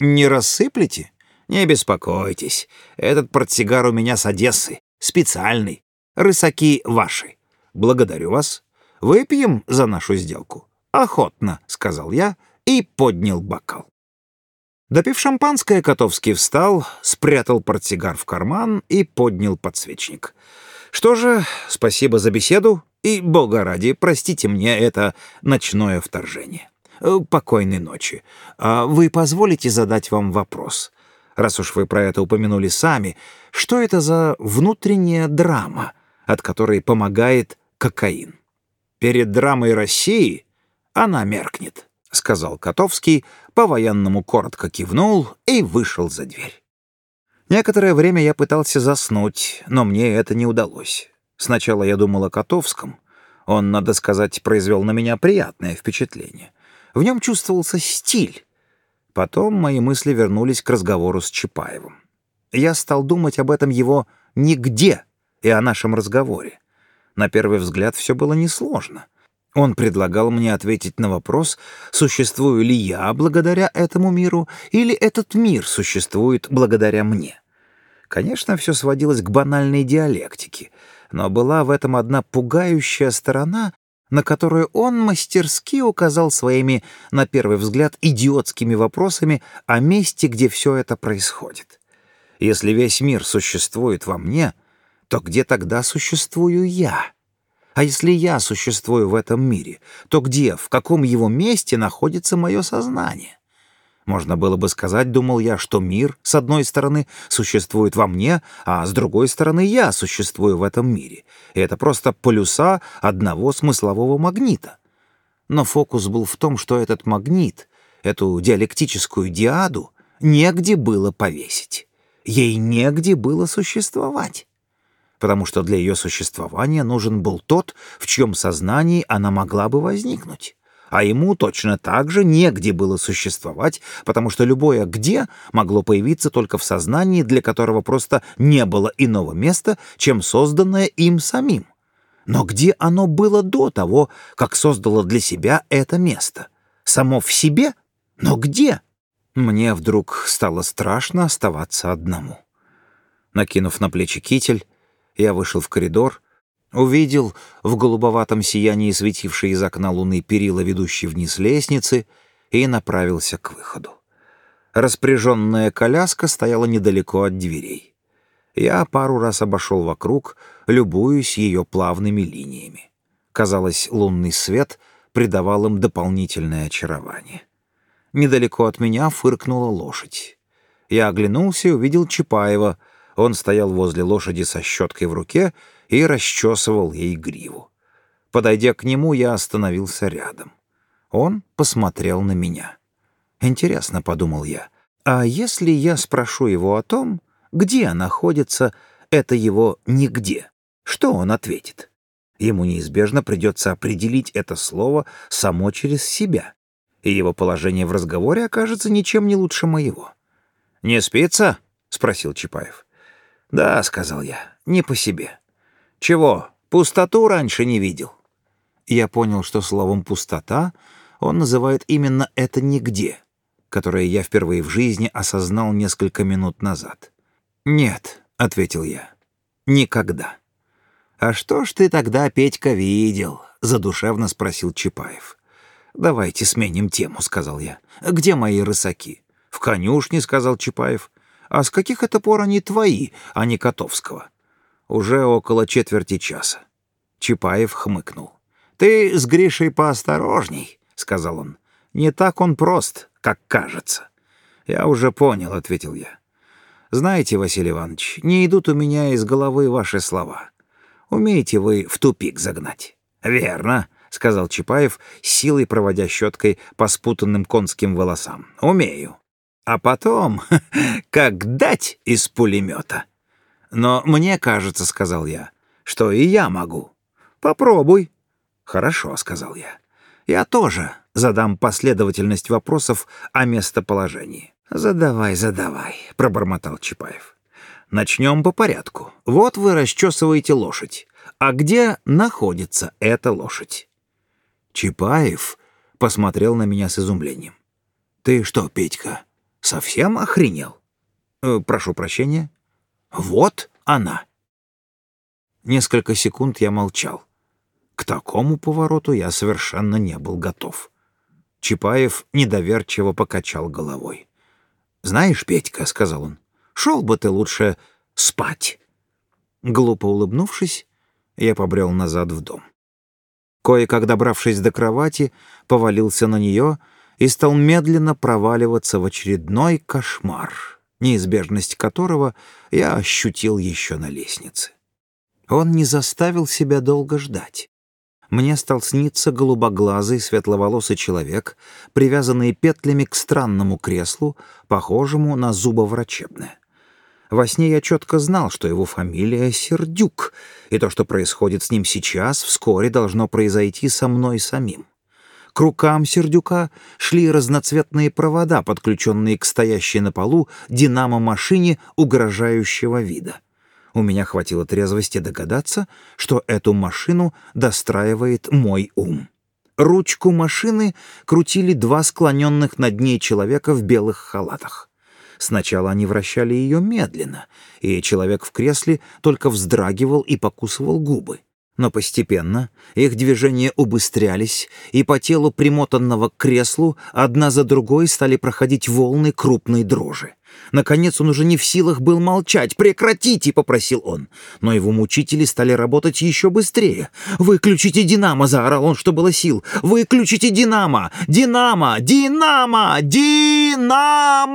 «Не рассыплете?» «Не беспокойтесь. Этот портсигар у меня с Одессы. Специальный. Рысаки ваши. «Благодарю вас. Выпьем за нашу сделку?» «Охотно», — сказал я и поднял бокал. Допив шампанское, Котовский встал, спрятал портсигар в карман и поднял подсвечник. Что же, спасибо за беседу, и, бога ради, простите мне это ночное вторжение. Э, покойной ночи. А вы позволите задать вам вопрос? Раз уж вы про это упомянули сами, что это за внутренняя драма, от которой помогает кокаин? Перед драмой России она меркнет, — сказал Котовский, по-военному коротко кивнул и вышел за дверь. Некоторое время я пытался заснуть, но мне это не удалось. Сначала я думал о Котовском. Он, надо сказать, произвел на меня приятное впечатление. В нем чувствовался стиль. Потом мои мысли вернулись к разговору с Чапаевым. Я стал думать об этом его «нигде» и о нашем разговоре. На первый взгляд все было несложно. Он предлагал мне ответить на вопрос, существую ли я благодаря этому миру, или этот мир существует благодаря мне. Конечно, все сводилось к банальной диалектике, но была в этом одна пугающая сторона, на которую он мастерски указал своими, на первый взгляд, идиотскими вопросами о месте, где все это происходит. Если весь мир существует во мне, то где тогда существую я? А если я существую в этом мире, то где, в каком его месте находится мое сознание? Можно было бы сказать, думал я, что мир, с одной стороны, существует во мне, а с другой стороны, я существую в этом мире. И это просто полюса одного смыслового магнита. Но фокус был в том, что этот магнит, эту диалектическую диаду, негде было повесить. Ей негде было существовать потому что для ее существования нужен был тот, в чьем сознании она могла бы возникнуть. А ему точно так же негде было существовать, потому что любое «где» могло появиться только в сознании, для которого просто не было иного места, чем созданное им самим. Но где оно было до того, как создало для себя это место? Само в себе? Но где? Мне вдруг стало страшно оставаться одному. Накинув на плечи китель, я вышел в коридор, увидел в голубоватом сиянии светившие из окна луны перила, ведущие вниз лестницы, и направился к выходу. Распряженная коляска стояла недалеко от дверей. Я пару раз обошел вокруг, любуясь ее плавными линиями. Казалось, лунный свет придавал им дополнительное очарование. Недалеко от меня фыркнула лошадь. Я оглянулся и увидел Чапаева — он стоял возле лошади со щеткой в руке и расчесывал ей гриву. Подойдя к нему, я остановился рядом. Он посмотрел на меня. «Интересно», — подумал я, — «а если я спрошу его о том, где находится это его «нигде», что он ответит?» Ему неизбежно придется определить это слово само через себя, и его положение в разговоре окажется ничем не лучше моего. «Не спится?» — спросил Чапаев. «Да», — сказал я, — «не по себе». «Чего, пустоту раньше не видел?» Я понял, что словом «пустота» он называет именно это «нигде», которое я впервые в жизни осознал несколько минут назад. «Нет», — ответил я, — «никогда». «А что ж ты тогда, Петька, видел?» — задушевно спросил Чапаев. «Давайте сменим тему», — сказал я. «Где мои рысаки?» «В конюшне», — сказал Чапаев. А с каких это пор они твои, а не Котовского? Уже около четверти часа. Чапаев хмыкнул. «Ты с Гришей поосторожней», — сказал он. «Не так он прост, как кажется». «Я уже понял», — ответил я. «Знаете, Василий Иванович, не идут у меня из головы ваши слова. Умеете вы в тупик загнать?» «Верно», — сказал Чапаев, силой проводя щеткой по спутанным конским волосам. «Умею а потом как дать из пулемета. Но мне кажется, — сказал я, — что и я могу. Попробуй. Хорошо, — сказал я. Я тоже задам последовательность вопросов о местоположении. «Задавай, задавай», — пробормотал Чапаев. «Начнем по порядку. Вот вы расчесываете лошадь. А где находится эта лошадь?» Чапаев посмотрел на меня с изумлением. «Ты что, Петька, Совсем охренел? Э, прошу прощения. Вот она. Несколько секунд я молчал. К такому повороту я совершенно не был готов. Чапаев недоверчиво покачал головой. «Знаешь, Петька», — сказал он, — «шел бы ты лучше спать». Глупо улыбнувшись, я побрел назад в дом. Кое-как добравшись до кровати, повалился на нее и стал медленно проваливаться в очередной кошмар, неизбежность которого я ощутил еще на лестнице. Он не заставил себя долго ждать. Мне стал сниться голубоглазый светловолосый человек, привязанный петлями к странному креслу, похожему на зубоврачебное. Во сне я четко знал, что его фамилия Сердюк, и то, что происходит с ним сейчас, вскоре должно произойти со мной самим. К рукам Сердюка шли разноцветные провода, подключенные к стоящей на полу динамо-машине угрожающего вида. У меня хватило трезвости догадаться, что эту машину достраивает мой ум. Ручку машины крутили два склоненных над ней человека в белых халатах. Сначала они вращали ее медленно, и человек в кресле только вздрагивал и покусывал губы. Но постепенно их движения убыстрялись, и по телу примотанного к креслу одна за другой стали проходить волны крупной дрожи. Наконец он уже не в силах был молчать. «Прекратите!» — попросил он. Но его мучители стали работать еще быстрее. «Выключите «Динамо!» — заорал он, что было сил. «Выключите «Динамо!» «Динамо! Динамо! Динамо!»